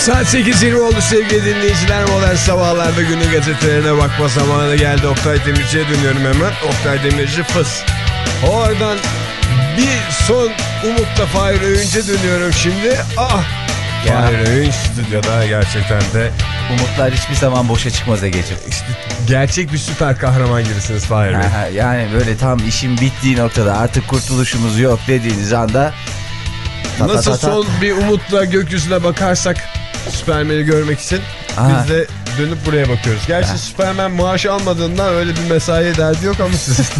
Saat 8.20 oldu sevgili dinleyiciler. Modern sabahlarda günün gazetelerine bakma zamanı geldi. Oktay Demirci'ye dönüyorum hemen. Oktay Demirci fıs. Oradan bir son Umut'la Fahir Öğünç'e dönüyorum şimdi. Ah! Ya. Fahir Öğünç stüdyoda gerçekten de Umutlar hiçbir zaman boşa çıkmaz Ege'ciğim. işte gerçek bir süper kahraman gibisiniz Fahir Bey. Aha, yani böyle tam işin bittiği noktada artık kurtuluşumuz yok dediğiniz anda ta ta Nasıl ta ta. son bir umutla gökyüzüne bakarsak Süpermen'i görmek için Aha. biz de dönüp buraya bakıyoruz. Gerçi Ha. Süpermen maaş almadığından öyle bir mesai derdi yok ama siz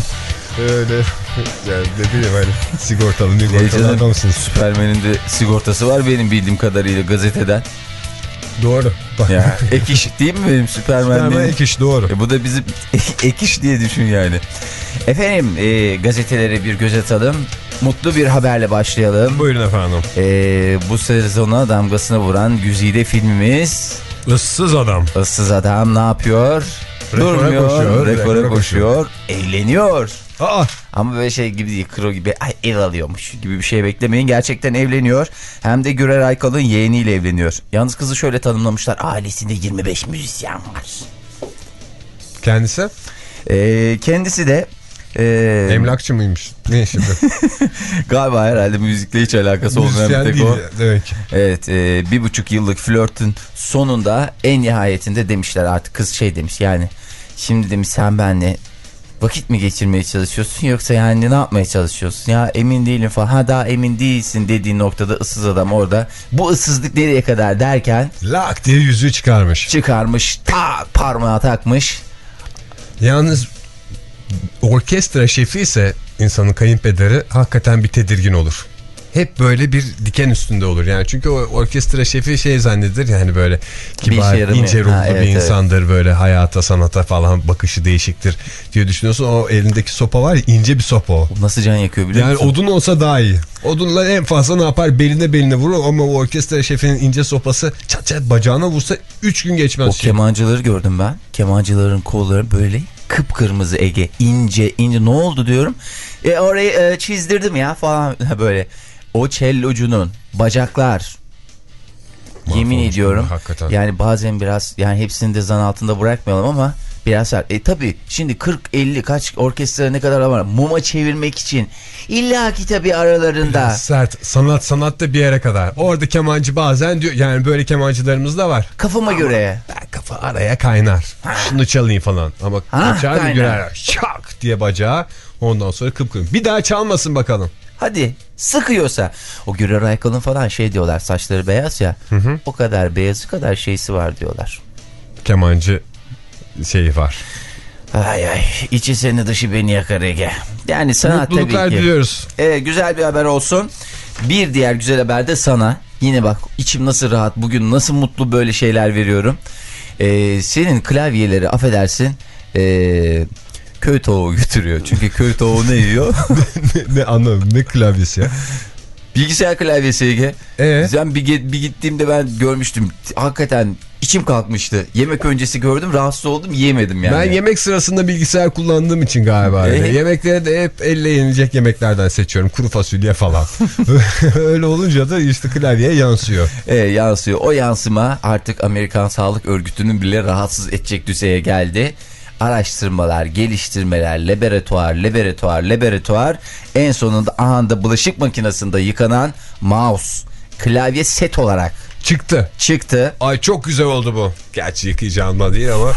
öyle yani ne bileyim hani sigortalı sigortalı adamsınız. Süpermen'in de sigortası var benim bildiğim kadarıyla gazeteden. Doğru. Ya ek iş değil mi benim Süpermen? Süpermen ek iş doğru. E bu da bizim ek iş diye düşün yani. Efendim e, gazetelere bir göz atalım. Mutlu bir haberle başlayalım. Buyurun efendim. E, bu sezona damgasını vuran güzide filmimiz Issız adam. Issız Adam ne yapıyor? Rekora Durmuyor, koşuyor, rekora, rekora koşuyor, evleniyor. Aa Ama böyle şey gibi değil, kro gibi ay ev alıyormuş gibi bir şey beklemeyin. Gerçekten evleniyor. Hem de Gürer Aykal'ın yeğeniyle evleniyor. Yalnız kızı şöyle tanımlamışlar. Ailesinde 25 müzisyen var. kendisi E, kendisi de e, emlakçı mıymış? Ne şimdi? galiba herhalde müzikle hiç alakası olmayan bir tek değil o. demek. Evet e, bir buçuk yıllık flörtün sonunda en nihayetinde demişler artık kız şey demiş yani şimdi demiş sen benle vakit mi geçirmeye çalışıyorsun yoksa yani ne yapmaya çalışıyorsun ya emin değilim falan ha daha emin değilsin dediği noktada ıssız adam orada bu ıssızlık nereye kadar derken Lak diye yüzüğü çıkarmış. çıkarmış tak parmağı takmış Yalnız orkestra şefi ise insanın kayınpederi hakikaten bir tedirgin olur. Hep böyle bir diken üstünde olur yani çünkü o orkestra şefi şey zannedilir yani böyle kibar yaramıyor. ince ruhlu Ha, evet, bir evet. insandır böyle hayata sanata falan bakışı değişiktir diye düşünüyorsun o elindeki sopa var ya ince bir sopa o. nasıl can yakıyor biliyor Yani musun? odun olsa daha iyi. Odunla en fazla ne yapar? Beline beline vurur ama o orkestra şefinin ince sopası çat çat bacağına vursa 3 gün geçmez. O şey. kemancıları gördüm ben. Kemancıların kolları böyle kıpkırmızı Ege. ince ince ne oldu diyorum. E orayı e, çizdirdim ya falan böyle. O cellocunun bacaklar yemin Mahvolmuş ediyorum. bunlar, hakikaten. Yani bazen biraz yani hepsini de zan altında bırakmayalım ama biraz sert. E tabi şimdi 40-50 kaç orkestra ne kadar var. Muma çevirmek için illa ki tabi aralarında. Sert. Sanat sanat da bir yere kadar. Orada kemancı bazen diyor yani böyle kemancılarımız da var. Kafama göre. Ben kafa araya kaynar. Şunu çalayım falan. Ama Ha, çağır bir girer. Şak diye bacağı. Ondan sonra kıpkırmızı. Bir daha çalmasın bakalım. Hadi sıkıyorsa. O Gürer Aykal'ın falan şey diyorlar saçları beyaz ya. O kadar beyazı kadar şeysi var diyorlar. Kemancı şeyi var. Ay ay içi seni dışı beni yakar Ege. Yani sana Mutluluklar tabii ki. diliyoruz. Evet, güzel bir haber olsun. Bir diğer güzel haber de sana. Yine bak içim nasıl rahat bugün nasıl mutlu böyle şeyler veriyorum. Ee, senin klavyeleri affedersin ee, köy tavuğu götürüyor. Çünkü köy tavuğu ne yiyor? ne, ne anladım ne klavyesi ya. Bilgisayar klavyesi Ege. Ee? Ben bir, bir gittiğimde ben görmüştüm. Hakikaten içim kalkmıştı. Yemek öncesi gördüm rahatsız oldum yiyemedim yani. Ben yemek sırasında bilgisayar kullandığım için galiba. Ee? Yemekleri de hep elle yenilecek yemeklerden seçiyorum. Kuru fasulye falan. öyle olunca da işte klavyeye yansıyor. E, yansıyor. O yansıma artık Amerikan Sağlık Örgütü'nün bile rahatsız edecek düzeye geldi. Araştırmalar, geliştirmeler, laboratuvar, laboratuvar, laboratuvar. En sonunda ahanda bulaşık makinesinde yıkanan mouse, klavye set olarak Çıktı. çıktı. Ay çok güzel oldu bu. Gerçi yıkayacağım değil ama.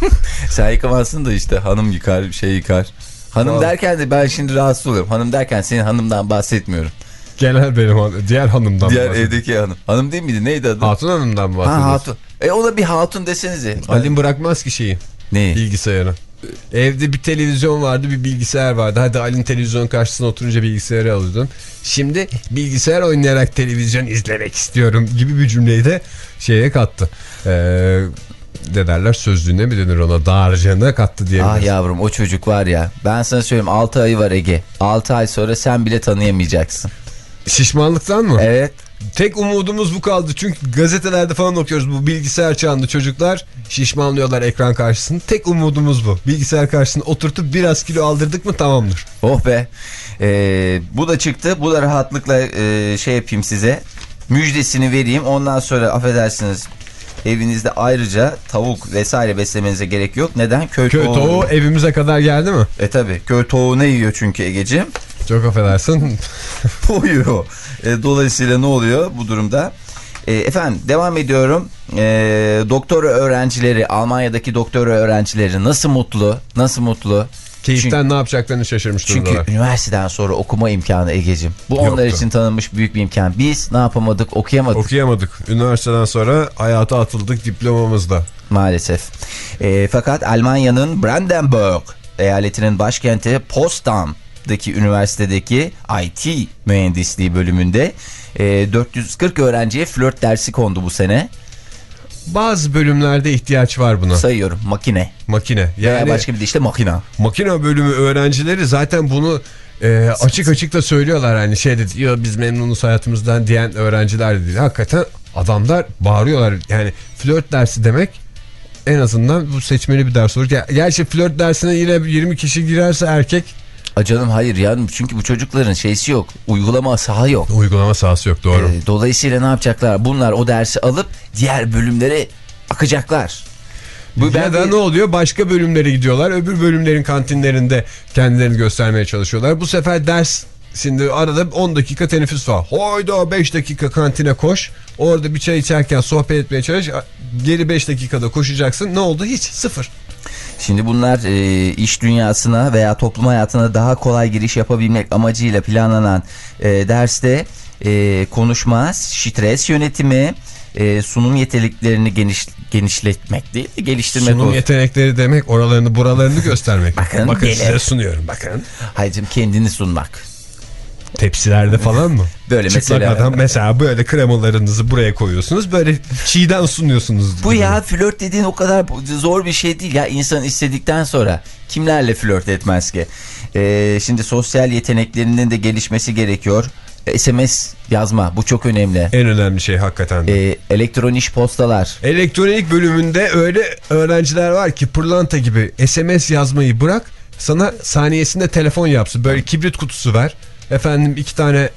Sen yıkamazsın da işte hanım yıkar, şey yıkar. Hanım Vallahi. derken de ben şimdi rahatsız oluyorum. Hanım derken senin hanımdan bahsetmiyorum. Genel benim diğer hanımdan Diğer evdeki hanım. Hanım değil miydi? Neydi adı? Hatun hanımdan mı Ha bahsediyorsun? hatun. E ona bir hatun desenize. Halim bırakmaz ki şeyi Ne? bilgisayarı. Evde bir televizyon vardı bir bilgisayar vardı. Hadi Ali'nin televizyon karşısına oturunca bilgisayarı alıyordun. Şimdi bilgisayar oynayarak televizyon izlemek istiyorum gibi bir cümleyi de şeye kattı. Ee, ne derler sözlüğüne mi denir ona dağarcığına kattı diyebiliriz. Ah yavrum o çocuk var ya. Ben sana söyleyeyim 6 ayı var Ege. 6 ay sonra sen bile tanıyamayacaksın. Şişmanlıktan mı? Evet. Tek umudumuz bu kaldı. Çünkü gazetelerde falan okuyoruz bu bilgisayar çağında çocuklar şişmanlıyorlar ekran karşısında. Tek umudumuz bu. Bilgisayar karşısında oturtup biraz kilo aldırdık mı tamamdır. Oh be. Ee, bu da çıktı. Bu da rahatlıkla e, şey yapayım size. Müjdesini vereyim. Ondan sonra affedersiniz evinizde ayrıca tavuk vesaire beslemenize gerek yok. Neden? Köy, Köy tavuğu evimize kadar geldi mi? E tabi. Köy tavuğu ne yiyor çünkü Ege'ciğim? Çok affedersin. Uyuyor. E, dolayısıyla ne oluyor bu durumda? E, efendim devam ediyorum. E, doktora öğrencileri, Almanya'daki doktora öğrencileri nasıl mutlu? Nasıl mutlu? Keyiften Çünkü, ne yapacaklarını şaşırmış çünkü durumdalar. üniversiteden sonra okuma imkanı Ege'cim. Bu onlar Yoktu. için tanınmış büyük bir imkan. Biz ne yapamadık? Okuyamadık Okuyamadık. Üniversiteden sonra hayata atıldık diplomamızda. maalesef. E, fakat Almanya'nın Brandenburg eyaletinin başkenti Potsdam'daki üniversitedeki IT mühendisliği bölümünde e, 440 öğrenciye flört dersi kondu bu sene. Bazı bölümlerde ihtiyaç var buna. Sayıyorum makine. Makine. Veya Yani başka bir deyişle makina. makine bölümü öğrencileri zaten bunu e, açık açık da söylüyorlar. Hani şey dedi ya biz memnunuz hayatımızdan diyen öğrenciler de değil. Hakikaten adamlar bağırıyorlar. Yani flört dersi demek en azından bu seçmeli bir ders olur. Ger- Gerçi flört dersine yine 20 kişi girerse erkek A canım hayır ya çünkü bu çocukların şeysi yok. Uygulama saha yok. uygulama sahası yok doğru. Ee, dolayısıyla ne yapacaklar? Bunlar o dersi alıp diğer bölümlere akacaklar. Bu ya ben da bir- ne oluyor? Başka bölümlere gidiyorlar. Öbür bölümlerin kantinlerinde kendilerini göstermeye çalışıyorlar. Bu sefer ders şimdi arada 10 dakika teneffüs var. Hayda 5 dakika kantine koş. Orada bir çay içerken sohbet etmeye çalış. Geri 5 dakikada koşacaksın. Ne oldu? Hiç sıfır. Şimdi bunlar e, iş dünyasına veya toplum hayatına daha kolay giriş yapabilmek amacıyla planlanan e, derste e, konuşma, stres yönetimi, e, sunum yeteneklerini geniş, genişletmek değil de geliştirmek Sunum olur. yetenekleri demek oralarını buralarını göstermek. Bakın, Bakın gelir. size sunuyorum bakın. Haycım kendini sunmak. Tepsilerde falan mı? Böyle Çıplak mesela- adam mesela böyle kremalarınızı buraya koyuyorsunuz. Böyle çiğden sunuyorsunuz. Bu ya flört dediğin o kadar zor bir şey değil ya insan istedikten sonra kimlerle flört etmez ki? Ee, şimdi sosyal yeteneklerinin de gelişmesi gerekiyor. SMS yazma bu çok önemli. En önemli şey hakikaten de. Ee, elektronik postalar. Elektronik bölümünde öyle öğrenciler var ki pırlanta gibi SMS yazmayı bırak sana saniyesinde telefon yapsın. Böyle kibrit kutusu ver. Efendim iki tane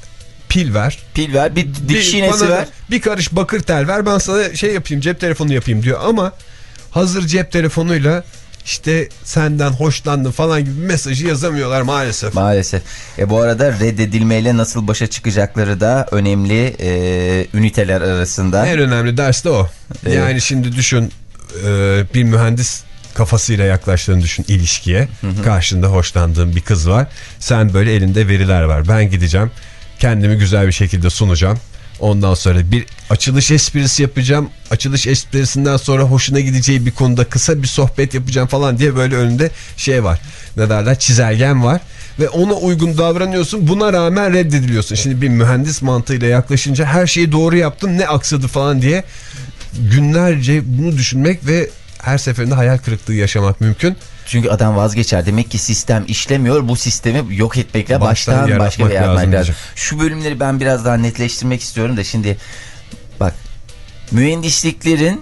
pil ver. Pil ver bir dikiş iğnesi ver. Bir karış bakır tel ver ben sana şey yapayım cep telefonu yapayım diyor ama hazır cep telefonuyla işte senden hoşlandım falan gibi mesajı yazamıyorlar maalesef. Maalesef. E, bu arada reddedilmeyle nasıl başa çıkacakları da önemli e, üniteler arasında. En önemli ders de o. Evet. Yani şimdi düşün e, bir mühendis kafasıyla yaklaştığını düşün ilişkiye. Karşında hoşlandığın bir kız var. Sen böyle elinde veriler var. Ben gideceğim. Kendimi güzel bir şekilde sunacağım. Ondan sonra bir açılış esprisi yapacağım. Açılış esprisinden sonra hoşuna gideceği bir konuda kısa bir sohbet yapacağım falan diye böyle önünde şey var. Ne derler? Çizelgen var. Ve ona uygun davranıyorsun. Buna rağmen reddediliyorsun. Şimdi bir mühendis mantığıyla yaklaşınca her şeyi doğru yaptım ne aksadı falan diye günlerce bunu düşünmek ve her seferinde hayal kırıklığı yaşamak mümkün. Çünkü adam vazgeçer. Demek ki sistem işlemiyor. Bu sistemi yok etmekle Baştan baştan, başka bir yapmak lazım. Şu bölümleri ben biraz daha netleştirmek istiyorum da şimdi bak mühendisliklerin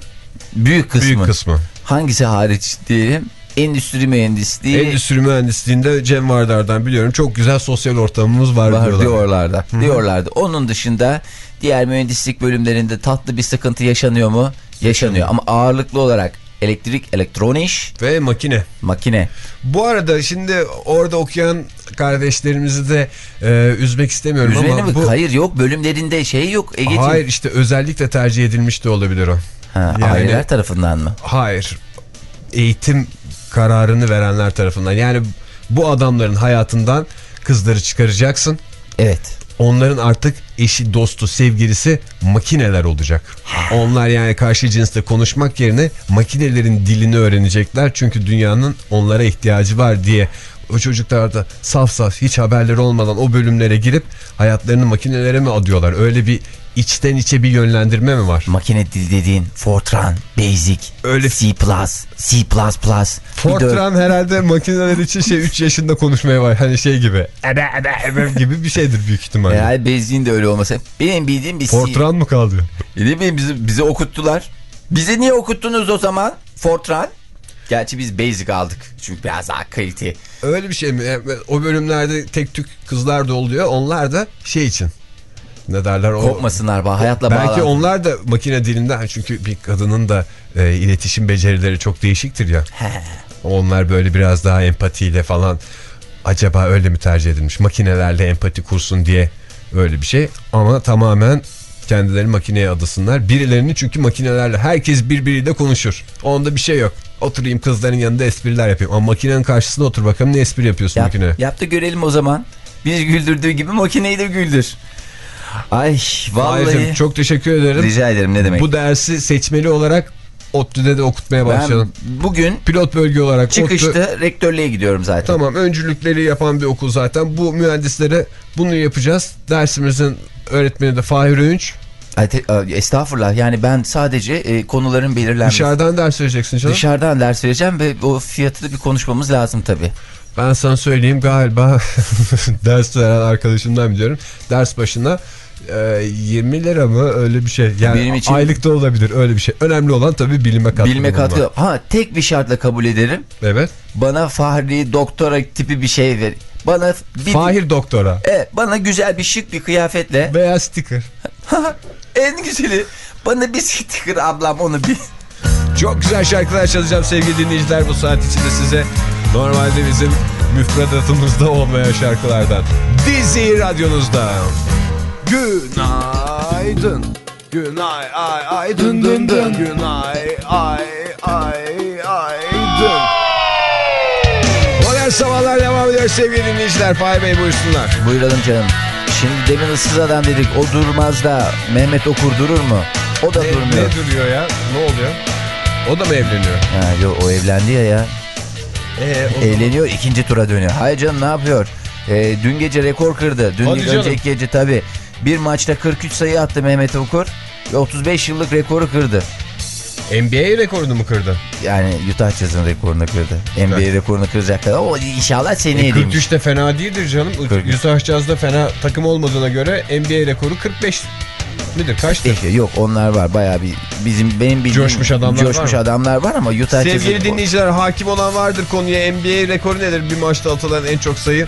büyük kısmı, Büyük kısmı. hangisi hariç diyelim endüstri mühendisliği Endüstri mühendisliğinde Cem Vardar'dan biliyorum çok güzel sosyal ortamımız var, var diyorlar. diyorlardı. Diyorlardı. Onun dışında diğer mühendislik bölümlerinde tatlı bir sıkıntı yaşanıyor mu? Yaşanıyor. Ama ağırlıklı olarak elektrik, elektronik, Ve makine. makine. Bu arada şimdi orada okuyan kardeşlerimizi de e, üzmek istemiyorum Üzerine ama mi? bu... Hayır yok bölümlerinde şey yok. Egeciğim. Hayır işte özellikle tercih edilmiş de olabilir o. Ha, Yani- Aileler tarafından mı? Hayır. Eğitim kararını verenler tarafından. Yani bu adamların hayatından kızları çıkaracaksın. Evet. Onların artık eşi, dostu, sevgilisi makineler olacak. Onlar yani karşı cinsle konuşmak yerine makinelerin dilini öğrenecekler. Çünkü dünyanın onlara ihtiyacı var diye o çocuklar da saf saf hiç haberleri olmadan o bölümlere girip hayatlarını makinelere mi adıyorlar? Öyle bir içten içe bir yönlendirme mi var? Makine dil dediğin Fortran, Basic, Öyle- C++, C++. De- Fortran herhalde makineler için şey 3 yaşında konuşmaya var. Hani şey gibi. Ebe ebe ebe gibi bir şeydir büyük ihtimalle. Herhalde Basic'in de öyle olması. Benim bildiğim bir C. Fortran mı kaldı? Değil mi? Bizi, bizi okuttular. Bizi niye okuttunuz o zaman? Fortran. Gerçi biz Basic aldık. Çünkü biraz daha kalite. Öyle bir şey mi? Yani O bölümlerde tek tük kızlar da oluyor. Onlar da şey için. Ne derler o? Kopmasınlar bak hayatla Belki bağlantı. onlar da makine dilinden çünkü bir kadının da e, iletişim becerileri çok değişiktir ya. Onlar böyle biraz daha empatiyle falan acaba öyle mi tercih edilmiş? Makinelerle empati kursun diye öyle bir şey ama tamamen kendileri makineye adasınlar. Birilerini çünkü makinelerle herkes birbiriyle konuşur. Onda bir şey yok. Oturayım kızların yanında espriler yapayım. Ama makinenin karşısında otur bakalım ne espri yapıyorsun Yap, makine. yap da görelim o zaman. Biz güldürdüğü gibi makineyi de güldür. Ay vallahi. Hayırcığım, çok teşekkür ederim. Rica ederim ne demek. Bu dersi seçmeli olarak ODTÜ'de de okutmaya başlayalım. ben bugün Pilot bölge olarak çıkışta ODTÜ- rektörlüğe gidiyorum zaten. Tamam öncülükleri yapan bir okul zaten. Bu mühendislere bunu yapacağız. Dersimizin öğretmeni de Fahir Öğünç. Estağfurullah yani ben sadece e, konuların belirlenmesi. Dışarıdan ders vereceksin canım. Dışarıdan ders vereceğim ve o fiyatı da bir konuşmamız lazım tabii. Ben sana söyleyeyim galiba ders veren arkadaşımdan biliyorum. Ders başına e, 20 lira mı öyle bir şey. Yani Benim için- aylık da olabilir öyle bir şey. Önemli olan tabii bilime katkı. Bulunmak. katkı. Ha tek bir şartla kabul ederim. Evet. Bana Fahri doktora tipi bir şey ver. Bana bir Fahir doktora. Evet, bana güzel bir şık bir kıyafetle. Veya sticker. en güzeli bana bir sticker ablam onu bir. Çok güzel şarkılar çalacağım sevgili dinleyiciler bu saat içinde size. Normalde bizim müfredatımızda olmayan şarkılardan. Dizi radyonuzda. Günaydın. Günay ay ay dın dın dın. Günay ay ay ay dın. Modern sabahlar devam ediyor sevgili dinleyiciler. Fahir Bey buyursunlar. Buyuralım canım. Şimdi demin ıssız adam dedik o durmaz da Mehmet Okur durur mu? O da Ne, durmuyor. ne duruyor ya? Ne oluyor? O da mı evleniyor? Ha, yo, o evlendi ya ya. Ee, Eğleniyor ikinci tura dönüyor. Hayır canım ne yapıyor? Ee, dün gece rekor kırdı. Dün Hadi canım. önceki gece tabii. Bir maçta 43 sayı attı Mehmet Okur. Ve 35 yıllık rekoru kırdı. NBA rekorunu mu kırdı? Yani Utah Jazz'ın rekorunu kırdı. NBA rekorunu kıracak kadar. O inşallah seneye E, demiş. 43 de fena değildir canım. 43. Utah Jazz'da fena takım olmadığına göre NBA rekoru 45 midir? Kaçtır? Değişiyor. Yok onlar var bayağı bir bizim benim bildiğim Coşmuş adamlar coşmuş var adamlar var ama Utah Sevgili Jazz'ın dinleyiciler hakim olan vardır konuya. NBA rekoru nedir? Bir maçta atılan en çok sayı.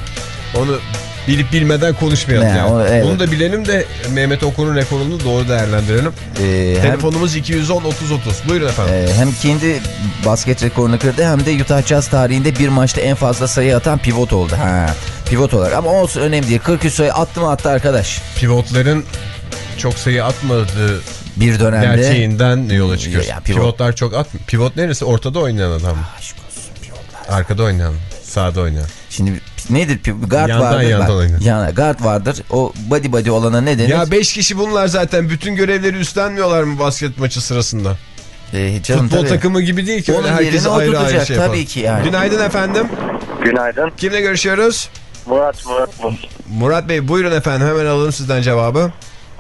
Onu bilip bilmeden konuşmayalım Ne, yani. o- evet. Onu da bilelim de Mehmet Okur'un rekorunu doğru değerlendirelim. e, hem, Telefonumuz 210 30 30. Buyurun efendim. e, hem kendi basket rekorunu kırdı hem de Utah Jazz tarihinde bir maçta en fazla sayı atan pivot oldu. Ha, pivot olarak ama olsun önemli değil. 43 sayı attı mı attı arkadaş. Pivotların çok sayı atmadığı Bir dönemde. gerçeğinden yola çıkıyoruz. Ya, pivot- Pivotlar çok atmıyor. Pivot neresi? Ortada oynayan adam? Aşk olsun pivotlar. Arkada oynayan. Sağda oynayan. Şimdi nedir? Guard Yandan vardır. yandan. Yana, guard vardır. O body body olana ne denir? Ya 5 kişi bunlar zaten. Bütün görevleri üstlenmiyorlar mı basket maçı sırasında? E, canım Futbol tabii. takımı gibi değil ki. Onun Öyle herkes ayrı ayrı şey yapalım. tabii ki yani. Günaydın efendim. Günaydın. Kimle görüşüyoruz? Murat Murat. Murat Bey buyurun efendim. Hemen alalım sizden cevabı.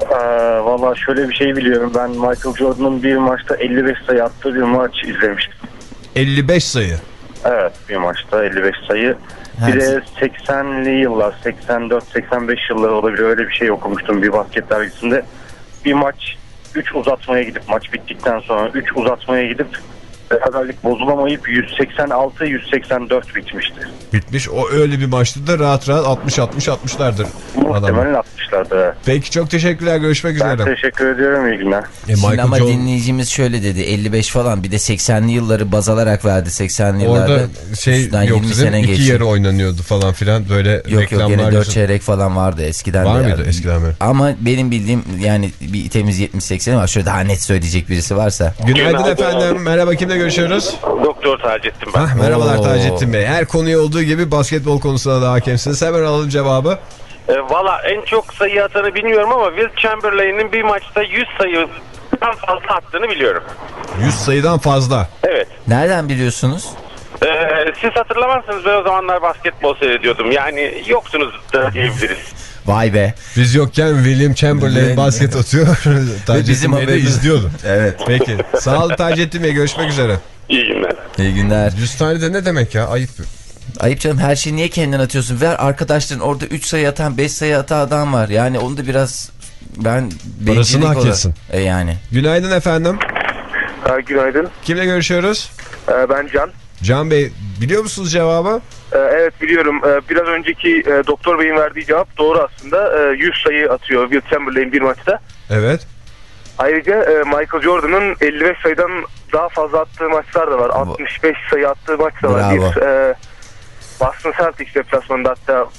Ee, Valla şöyle bir şey biliyorum. Ben Michael Jordan'ın bir maçta 55 sayı attığı bir maç izlemiştim. 55 sayı. Evet bir maçta 55 sayı. Bir de 80'li yıllar 84-85 yılları olabilir öyle bir şey okumuştum bir basket dergisinde. Bir maç 3 uzatmaya gidip maç bittikten sonra 3 uzatmaya gidip beraberlik bozulamayıp 186-184 bitmişti. Bitmiş. O öyle bir maçta da rahat rahat 60-60-60'lardır adamlar. Muhtemelen atmışlardı. evet. Peki çok teşekkürler. Görüşmek Ben üzere. teşekkür ediyorum iyi günler. E, Şimdi ama Jordan- dinleyicimiz şöyle dedi 55 falan bir de 80'li yılları baz alarak verdi 80'li yıllarda. Orada şey Üstünden yoktu 20 değil mi? sene İki geçti. yarı oynanıyordu falan filan böyle Yok yok reklamlar. gene 4 gözü- çeyrek falan vardı eskiden. Var de mıydı yani. eskiden beri? Ama benim bildiğim yani bir temiz 70-80 var. Şöyle daha net söyleyecek birisi varsa. Günaydın, Günaydın. efendim. Merhaba kimle görüşüyoruz? Doktor Taceddin ben. Hah, merhabalar Oo. Taceddin Bey. Her konuya olduğu gibi basketbol konusuna da hakemsiniz. Hemen alalım cevabı. E, Valla en çok sayı atanı bilmiyorum ama Will Chamberlain'in bir maçta 100 sayıdan fazla attığını biliyorum. 100 sayıdan fazla. Evet. Nereden biliyorsunuz? Ee, siz hatırlamazsınız ben o zamanlar basketbol seyrediyordum. Yani yoksunuz da diyebiliriz. Vay be. Biz yokken William Chamberlain basket atıyor. Taceddin bizim Bey de haberimiz- izliyordu. Evet. Peki. Sağ olun Taceddin Bey. Görüşmek üzere. İyi günler. İyi günler. 100 tane de ne demek ya? Ayıp. Ayıp canım her şeyi niye kendin atıyorsun? Ver arkadaşların orada 3 sayı atan 5 sayı atan adam var. Yani onu da biraz ben bencillik hak olarak- etsin. E yani. Günaydın efendim. günaydın. Kimle görüşüyoruz? Ee, ben Can. Can Bey biliyor musunuz cevabı? Ee, evet biliyorum. Ee, biraz önceki e, Doktor Bey'in verdiği cevap doğru aslında. Ee, 100 sayı atıyor Will Chamberlain bir maçta. Evet. Ayrıca e, Michael Jordan'ın 55 sayıdan daha fazla attığı maçlar da var. 65 sayı attığı maç da var. Bravo. Bir, e, Boston Celtics deplasmanında hatta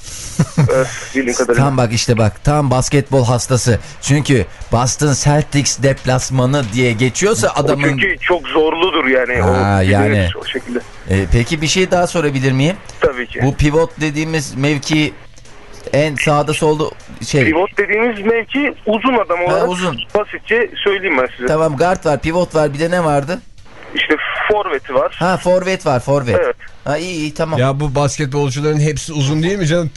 bildiğim kadarıyla. Tam bak işte bak tam basketbol hastası. Çünkü Boston Celtics deplasmanı diye geçiyorsa O adamın... çünkü çok zorludur yani. Ha, o, yani. O şekilde. E, peki bir şey daha sorabilir miyim? Tabii ki. Bu pivot dediğimiz mevki en sağda solda şey... Pivot dediğimiz mevki uzun adam Ha, olarak uzun. basitçe söyleyeyim ben size. Tamam guard var, pivot var bir de ne vardı? İşte forveti var. Ha forvet var, forvet. Evet. Ha iyi iyi tamam. Ya bu basketbolcuların hepsi uzun değil mi canım?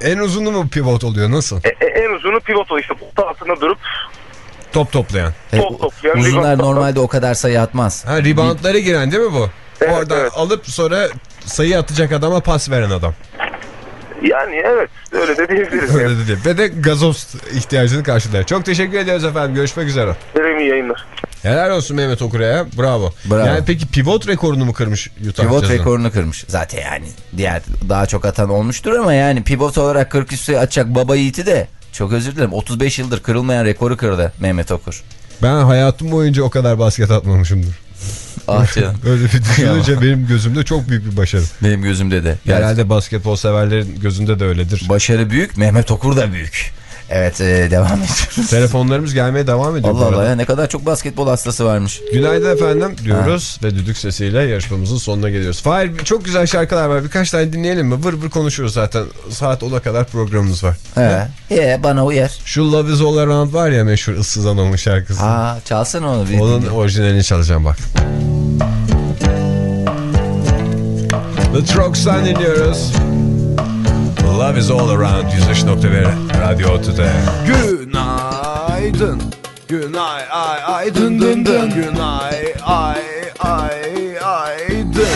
En uzunu mu pivot oluyor? Nasıl? E, e, en uzunu pivot o işte pot altında durup Top toplayan. E, top toplayan uzunlar normalde o kadar sayı atmaz. Ha reboundlara giren değil mi bu? Evet, Oradan evet. alıp sonra sayı atacak adama pas veren adam. Yani evet öyle de diyebiliriz. Öyle yani. dedi. Ve de gazoz ihtiyacını karşılar. Çok teşekkür ediyoruz efendim. Görüşmek üzere. Verim iyi yayınlar. Helal olsun Mehmet Okura'ya. Bravo. Bravo. Yani peki pivot rekorunu mu kırmış Utah Pivot Jazz'ın? rekorunu kırmış. Zaten yani diğer daha çok atan olmuştur ama yani pivot olarak 40 üstü atacak baba yiğiti de çok özür dilerim 35 yıldır kırılmayan rekoru kırdı Mehmet Okur. Ben hayatım boyunca o kadar basket atmamışımdır. Ah canım Öyle bir düşününce benim gözümde çok büyük bir başarı. benim gözümde de. Herhalde basketbol severlerin gözünde de öyledir. başarı büyük Mehmet Okur da büyük. Evet e, devam ediyoruz. Telefonlarımız gelmeye devam ediyor. Allah. Allah ya ne kadar çok basketbol hastası varmış. Günaydın efendim diyoruz ve düdük sesiyle yarışmamızın sonuna geliyoruz. Fahir çok güzel şarkılar var. Birkaç tane dinleyelim mi? Vır vır konuşuyoruz zaten. Saat 10'a kadar programımız var. He. He, bana uyar. Şu Love is All Around var ya meşhur ıssız anamın şarkısı. Ha çalsana onu bir Onun dinleyelim. orijinalini çalacağım bak. The Trucks'tan dinliyoruz. Love is all around 103.1 Radyo Tüde. Günaydın. Günay ay ay dın dın dın. Günay ay ay ay dın.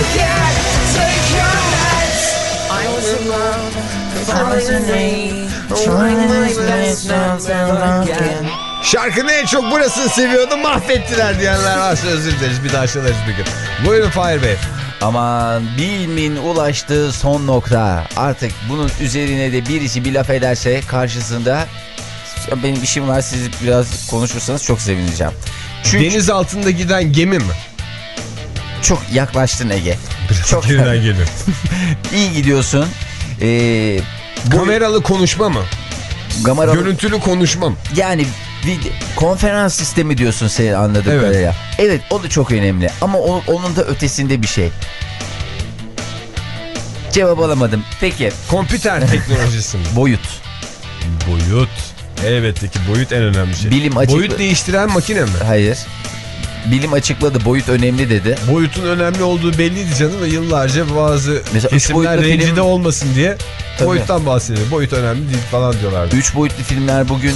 Şarkının en çok burasını seviyordu mahvettiler diyenler varsa özür dileriz. Bir daha çalarız bir gün. Buyurun Fahir Bey. Aman bilimin ulaştığı son nokta. Artık bunun üzerine de birisi bir laf ederse karşısında "Ya benim işim var siz biraz konuşursanız çok sevineceğim. Çünkü Deniz altında giden gemi mi? çok yaklaştın Ege. Çok Geriden geliyor. iyi gidiyorsun. Ee, bu Kameralı konuşma mı? Gamara Görüntülü konuşma mı? yani konferans sistemi diyorsun sen anladığım Evet. kadarıyla. Evet o da çok önemli ama o- onun da ötesinde bir şey. Cevap alamadım. Peki Kompüter teknolojisi mi? boyut. Boyut. Elbette ki boyut en önemli şey. Bilim açıklı- Boyut değiştiren makine mi? Hayır. Bilim açıkladı boyut önemli dedi. Boyutun önemli olduğu belliydi canım ve yıllarca bazı Mesela kesimler rencide film- olmasın diye Tabii. boyuttan bahsediyor. Boyut önemli değil falan diyorlardı. Üç boyutlu filmler bugün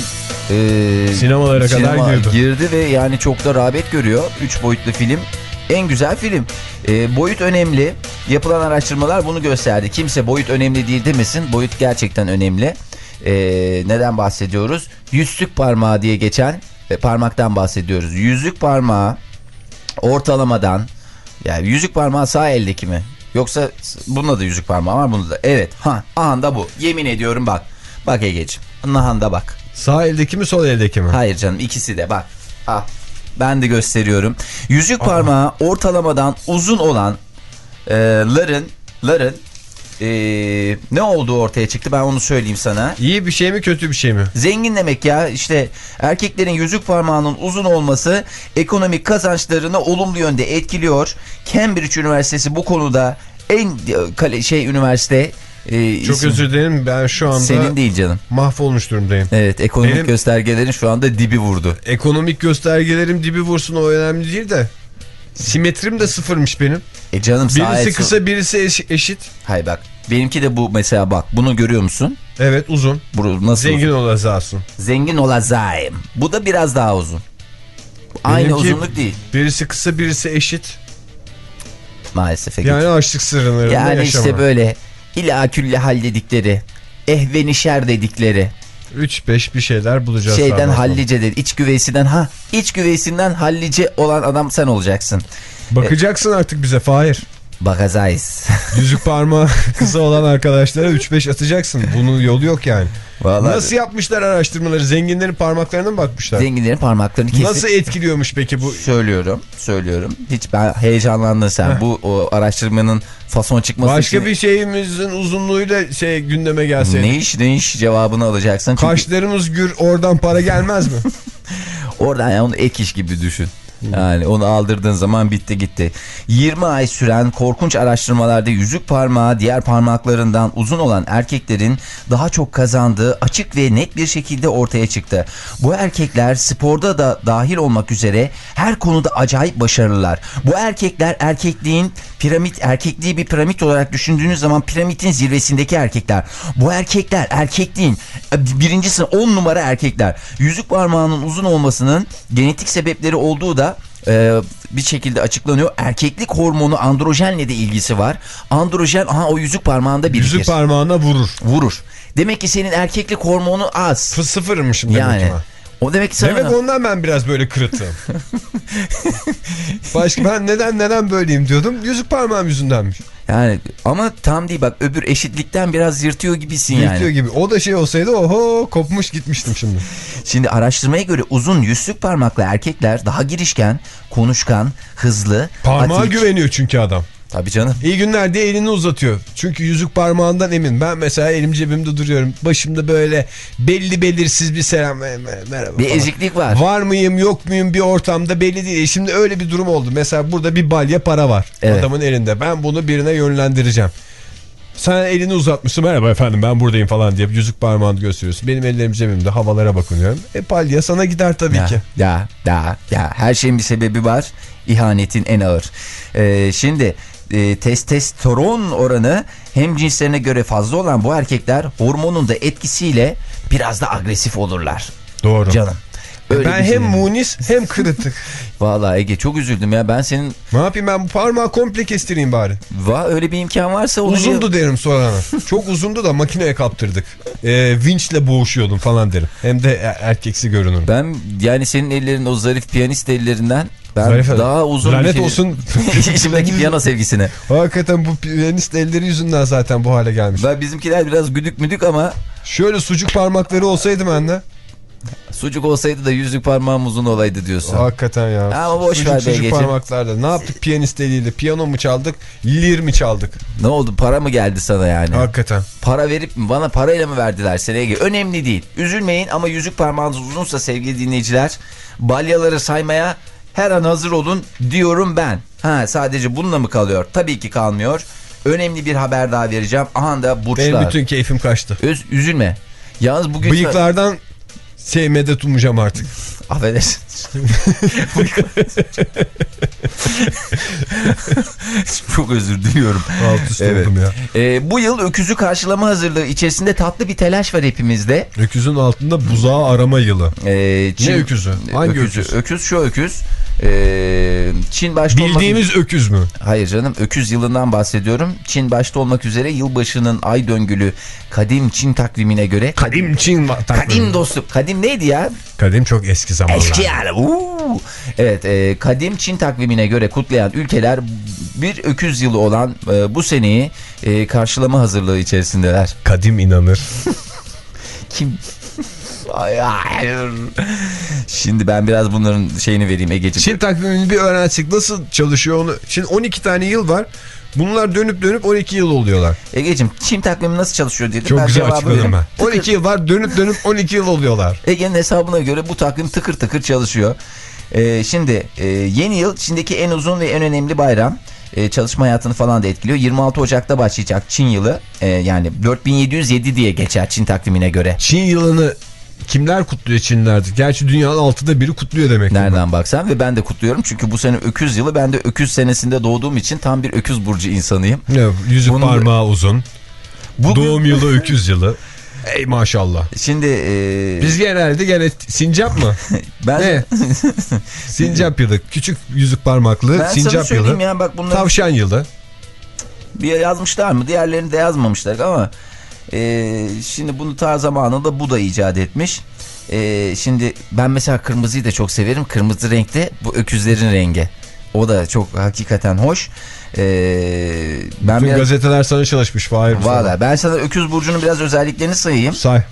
e, Sinemalara kadar girdi. ve yani çok da rağbet görüyor. Üç boyutlu film en güzel film. E, boyut önemli. Yapılan araştırmalar bunu gösterdi. Kimse boyut önemli değil demesin. Boyut gerçekten önemli. E, neden bahsediyoruz? Yüzlük parmağı diye geçen e, parmaktan bahsediyoruz. Yüzlük parmağı ortalamadan yani yüzük parmağı sağ eldeki mi? Yoksa bunda da yüzük parmağı var bunda da. Evet. Ha, ahanda bu. Yemin ediyorum bak. Bak Ege'ciğim. Nahanda bak. Sağ eldeki mi sol eldeki mi? Hayır canım ikisi de bak. Al. Ben de gösteriyorum. Yüzük parmağı ortalamadan uzun olan e, ların ların e, ne olduğu ortaya çıktı ben onu söyleyeyim sana. İyi bir şey mi kötü bir şey mi? Zengin demek ya işte erkeklerin yüzük parmağının uzun olması ekonomik kazançlarını olumlu yönde etkiliyor. Cambridge Üniversitesi bu konuda en kale, şey üniversite e, Çok isim- özür dilerim ben şu anda Senin değil canım. mahvolmuş durumdayım. Evet ekonomik Benim- göstergelerin şu anda dibi vurdu. Ekonomik göstergelerim dibi vursun o önemli değil de. Simetrim de sıfırmış benim. E canım Birisi kısa birisi eş- eşit. Hayır bak benimki de bu mesela bak bunu görüyor musun? Evet uzun. Bu nasıl Zengin uzun? olacaksın. Zengin olacağım. Bu da biraz daha uzun. Aynı Benimki uzunluk değil Birisi kısa birisi eşit. maalesef. Yani açlık sınırlarında Yani yaşama. işte böyle ila külli hal dedikleri, ehvenişer dedikleri, 3-5 bir şeyler bulacağız. şeyden hallice dedi. İç güveysinden ha, iç güveysinden hallice olan adam sen olacaksın. Bakacaksın artık bize Fahir. Bakacağız. Yüzük parmağı kısa olan arkadaşlara 3-5 atacaksın. Bunun yolu yok yani. Vallahi Nasıl yapmışlar araştırmaları? Zenginlerin parmaklarına mı bakmışlar? zenginlerin parmaklarını kesip Nasıl etkiliyormuş peki bu? söylüyorum, söylüyorum. Hiç ben heyecanlandın sen. Bu o araştırmanın fason çıkması Başka için bir şeyimizin uzunluğuyla şey gündeme gelseydi. ne iş ne iş cevabını alacaksın. Çünkü Kaşlarımız gür oradan para gelmez mi? Oradan yani onu ek iş gibi düşün. Yani onu aldırdığın zaman bitti gitti. 20 ay süren korkunç araştırmalarda yüzük parmağı diğer parmaklarından uzun olan erkeklerin daha çok kazandığı açık ve net bir şekilde ortaya çıktı. Bu erkekler sporda da dahil olmak üzere her konuda acayip başarılılar. Bu erkekler erkekliğin piramit erkekliği bir piramit olarak düşündüğünüz zaman piramidin zirvesindeki erkekler. Bu erkekler erkekliğin e, birincisi 10 numara erkekler. Yüzük parmağının uzun olmasının genetik sebepleri olduğu da e, bir şekilde açıklanıyor. Erkeklik hormonu androjenle de ilgisi var. Androjen aha o yüzük parmağında birikir. Yüzük parmağına vurur. Vurur. Demek ki senin erkeklik hormonu az. Sıfırmışım demek Yani. ki. O demek sana... Demek ondan ben biraz böyle kırıtım. Başka ben neden neden böyleyim diyordum. Yüzük parmağım yüzündenmiş. Yani ama tam değil bak öbür eşitlikten biraz yırtıyor gibisin Yırtıyor yani. gibi. O da şey olsaydı oho kopmuş gitmiştim şimdi. Şimdi araştırmaya göre uzun yüzük parmaklı erkekler daha girişken, konuşkan, hızlı, Parmağa atik. güveniyor çünkü adam. Tabii canım. İyi günler diye elini uzatıyor. Çünkü yüzük parmağından emin. Ben mesela elim cebimde duruyorum. Başımda böyle belli belirsiz bir selam. me- me- Merhaba Bir falan. eziklik var. Var mıyım yok muyum bir ortamda belli değil. E Şimdi öyle bir durum oldu. Mesela burada bir balya para var Evet. adamın elinde. Ben bunu birine yönlendireceğim. Sen elini uzatmışsın merhaba efendim ben buradayım falan diye yüzük parmağını gösteriyorsun. Benim ellerim cebimde havalara bakınıyorum. E balya sana gider tabii Ya, ki. ya, ya, ya. Her şeyin bir sebebi var. İhanetin en ağır. Ee, şimdi e, testosteron oranı hem cinslerine göre fazla olan bu erkekler hormonun da etkisiyle biraz da agresif olurlar. Doğru. Canım. Öyle ben hem munis hem kırıtık. Vallahi Ege çok üzüldüm ya. Ben senin ne yapayım ben bu parmağı komple kestireyim bari. va öyle bir imkan varsa onu Uzundu derim sonra. Çok uzundu da makineye kaptırdık. Ee, vinçle boğuşuyordum falan derim. Hem de e- erkeksi görünürüm. Ben yani senin ellerin o zarif piyanist ellerinden ben Zarif adam. daha uzun Lanet bir şey... olsun. İçimdeki piyano sevgisine. Hakikaten bu piyanist elleri yüzünden zaten bu hale gelmiş. Ben bizimkiler biraz güdük müdük ama Şöyle sucuk parmakları olsaydı bende. sucuk olsaydı da yüzük parmağım uzun olaydı diyorsun. Hakikaten ya. Ama boş sucuk, ver sucuk Ege'cim. parmaklarda. Ne yaptık piyanist eliyle? Piyano mu çaldık? Lir mi çaldık? Ne oldu para mı geldi sana yani? Hakikaten. Para verip mi bana parayla mı verdiler seni Ege? Önemli değil. Üzülmeyin ama yüzük parmağınız uzunsa sevgili dinleyiciler balyaları saymaya her an hazır olun diyorum ben. Ha sadece bununla mı kalıyor? Tabii ki kalmıyor. Önemli bir haber daha vereceğim. Aha da burçlar. Benim bütün keyfim kaçtı. Öz, üzülme. Yalnız bugün... Bıyıklardan sevmede tutmayacağım artık. Affedersin. Çok özür diliyorum. Alt üst Evet. oldum ya. Ee, bu yıl öküzü karşılama hazırlığı içerisinde tatlı bir telaş var hepimizde. Öküzün altında buzağı arama yılı. Ee, Ne öküzü? Hangi öküzü? öküz? Öküz şu öküz. Ee, Çin başta olmak Bildiğimiz öküz mü? Hayır canım öküz yılından bahsediyorum. Çin başta olmak üzere yılbaşının ay döngülü kadim Çin takvimine göre Kadim Çin va- takvimi. Kadim dostluk. Kadim neydi ya? Kadim çok eski zamanlar. Eski yani. Uuu. Evet e, kadim Çin takvimine göre kutlayan ülkeler bir öküz yılı olan e, bu seneyi e, karşılama hazırlığı içerisindeler. Kadim inanır. Kim? Ay, hayır. Şimdi ben biraz bunların şeyini vereyim Ege'ciğim. Çin takvimini bir öğrensek nasıl çalışıyor onu. Şimdi 12 tane yıl var. Bunlar dönüp dönüp 12 yıl oluyorlar. Ege'ciğim Çin takvimi nasıl çalışıyor dedim. Çok ben güzel açıkladım ben. 12 yıl var dönüp dönüp 12 yıl oluyorlar. Ege'nin hesabına göre bu takvim tıkır tıkır çalışıyor. Ee, şimdi e, yeni yıl Çin'deki en uzun ve en önemli bayram. e, çalışma hayatını falan da etkiliyor. 26 Ocak'ta başlayacak Çin yılı. E, yani 4707 diye geçer Çin takvimine göre. Çin yılını kimler kutluyor Çinlerde? Gerçi dünyanın altıda biri kutluyor demek. Nereden baksan ve ben de kutluyorum. Çünkü bu sene öküz yılı. Ben de öküz senesinde doğduğum için tam bir öküz burcu insanıyım. Ne, yüzük Bunun- parmağı uzun. Bu Doğum yılı öküz yılı. Ey maşallah. Şimdi e, Biz genelde gene sincap mı? ben, ne? sincap yılı. Küçük yüzük parmaklı ben sincap söyleyeyim yılı. ya bak bunları Tavşan yılı. bir yazmışlar mı? Diğerlerini de yazmamışlar ama e, şimdi bunu ta zamanında bu da icat etmiş. E, şimdi ben mesela kırmızıyı da çok severim. Kırmızı renkte bu öküzlerin rengi. O da çok hakikaten hoş. E, ben Tüm biraz, gazeteler sana çalışmış Fahir. Valla ben sana öküz burcunun biraz özelliklerini sayayım. Say.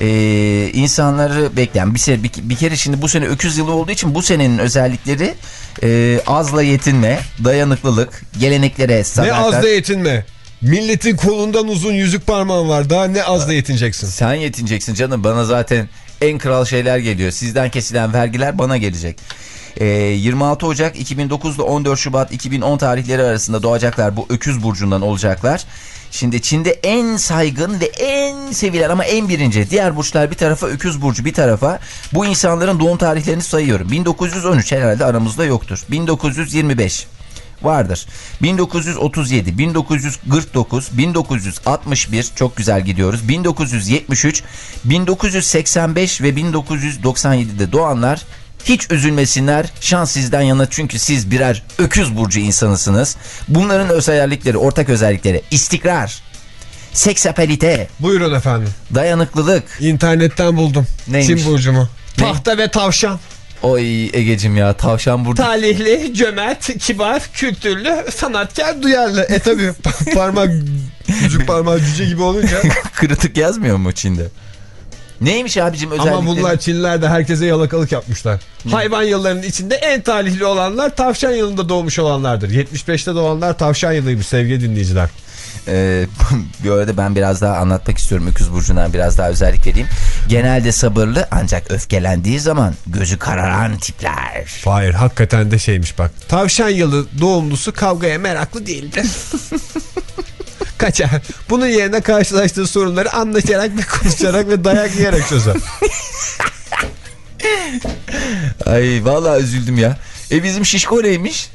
Ee, insanları bekleyen bir, sene, bir, bir kere şimdi bu sene öküz yılı olduğu için bu senenin özellikleri e, azla yetinme, dayanıklılık, geleneklere Ne sadakat. az da yetinme. Milletin kolundan uzun yüzük parmağın var. Daha ne az da yetineceksin. Sen yetineceksin canım bana zaten en kral şeyler geliyor. Sizden kesilen vergiler bana gelecek. Ee, 26 Ocak 2009 ile 14 Şubat 2010 tarihleri arasında doğacaklar bu öküz burcundan olacaklar. Şimdi Çin'de en saygın ve en sevilen ama en birinci diğer burçlar bir tarafa öküz burcu bir tarafa bu insanların doğum tarihlerini sayıyorum. 1913 herhalde aramızda yoktur. 1925 vardır. 1937, 1949, 1961 çok güzel gidiyoruz. 1973, 1985 ve 1997'de doğanlar hiç üzülmesinler. Şans sizden yana çünkü siz birer öküz burcu insanısınız. Bunların özellikleri, ortak özellikleri istikrar, seksapalite, Buyurun efendim. dayanıklılık. İnternetten buldum. Neymiş? Çin burcumu. Ne? Tahta ve tavşan. Oy Egecim ya tavşan burcu. Talihli, cömert, kibar, kültürlü, sanatkar, duyarlı. E tabi parmak, yüzük parmağı cüce gibi olunca. Kritik yazmıyor mu Çin'de? Neymiş abicim özellikleri? Ama bunlar Çinliler de herkese yalakalık yapmışlar. Hayvan yıllarının içinde en talihli olanlar tavşan yılında doğmuş olanlardır. 75'te doğanlar tavşan yılıymış sevgili dinleyiciler. Ee, bu arada ben biraz daha anlatmak istiyorum Öküz Burcu'ndan biraz daha özellik vereyim. Genelde sabırlı ancak öfkelendiği zaman gözü kararan tipler. Hayır hakikaten de şeymiş bak. Tavşan yılı doğumlusu kavgaya meraklı değildir. Kaçar. Bunun yerine karşılaştığı sorunları anlaşarak ve konuşarak ve dayak yiyerek çözer. Ay vallahi üzüldüm ya. E bizim Şişko neymiş?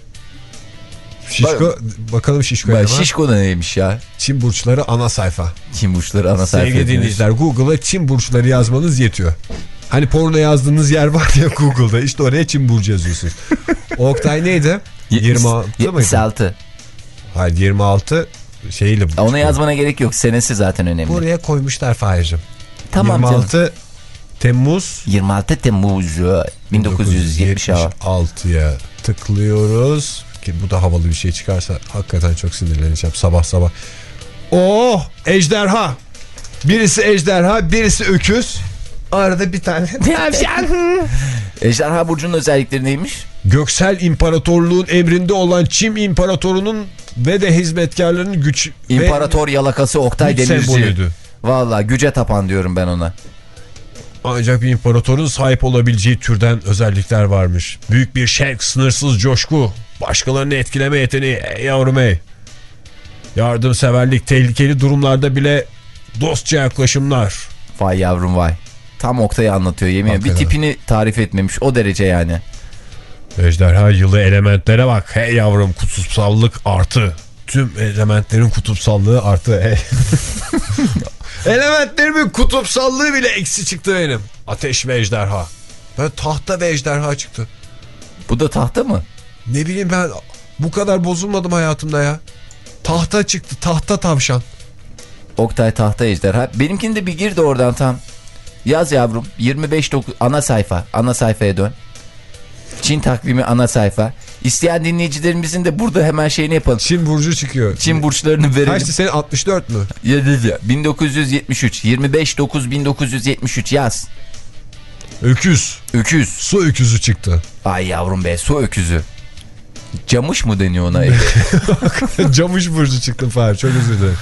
Şişko, bakalım Şişko Bak? Şişko da neymiş ya? Çin burçları ana sayfa. Kim burçları ana sayfa Sevgili dinleyiciler Google'a Çin burçları yazmanız yetiyor. Hani porno yazdığınız yer var ya Google'da işte oraya Çin burcu yazıyorsunuz. Oktay neydi? 26 mıydı? 76. Hayır 26 şeyle. Ona yazmana gerek yok. Senesi zaten önemli. Buraya koymuşlar Fahir'cim. tamam 26 canım. Temmuz 26 Temmuz 1976. 1976'ya tıklıyoruz. Ki bu da havalı bir şey çıkarsa hakikaten çok sinirleneceğim sabah sabah. Oh ejderha. Birisi ejderha birisi öküz. Arada bir tane tavşan. Ejderha Burcu'nun özellikleri neymiş? Göksel İmparatorluğun emrinde olan Çin İmparatorunun ve de hizmetkarlarının güç İmparator yalakası Oktay güç Demirci. sembolüydü. Valla güce tapan diyorum ben ona. Ancak bir imparatorun sahip olabileceği türden özellikler varmış. Büyük bir şevk, sınırsız coşku, başkalarını etkileme yeteneği ey yavrum ey. Yardımseverlik, tehlikeli durumlarda bile dostça yaklaşımlar. Vay yavrum vay. Tam Oktay'ı anlatıyor yemin ederim. Bir tipini tarif etmemiş o derece yani. Ejderha yılı elementlere bak. Hey yavrum kutupsallık artı. Tüm elementlerin kutupsallığı artı. Hey. Elementlerimin kutupsallığı bile eksi çıktı benim. Ateş ve ejderha. Ben tahta ve ejderha çıktı. Bu da tahta mı? Ne bileyim ben bu kadar bozulmadım hayatımda ya. Tahta çıktı. Tahta tavşan. Oktay tahta ejderha. Benimkini de bir gir de oradan tam. Yaz yavrum 25 9 ana sayfa. Ana sayfaya dön. Çin takvimi ana sayfa. İsteyen dinleyicilerimizin de burada hemen şeyini yapalım. Çin burcu çıkıyor. Çin burçlarını verelim. Kaçtı senin 64 mü? Ya, ya, ya. 1973 25 9 1973 yaz. Öküz. Öküz. Su öküzü çıktı. Ay yavrum be su öküzü. Camış mı deniyor ona? Camış burcu çıktı Fahir. Çok özür dilerim.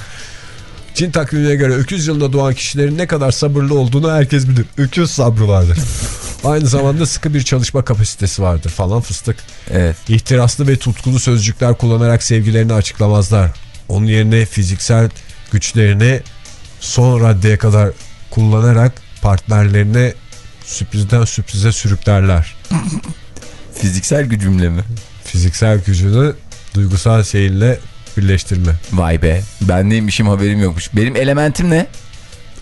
Çin takvimine göre öküz yılında doğan kişilerin ne kadar sabırlı olduğunu herkes bilir. Öküz sabrı vardır. Aynı zamanda sıkı bir çalışma kapasitesi vardır falan fıstık. Evet. İhtiraslı ve tutkulu sözcükler kullanarak sevgilerini açıklamazlar. Onun yerine fiziksel güçlerini son raddeye kadar kullanarak partnerlerine sürprizden sürprize sürüklerler. Fiziksel gücümle mi? Fiziksel gücünü duygusal şeyle birleştirme. Vay be. Ben neymişim haberim yokmuş. Benim elementim ne?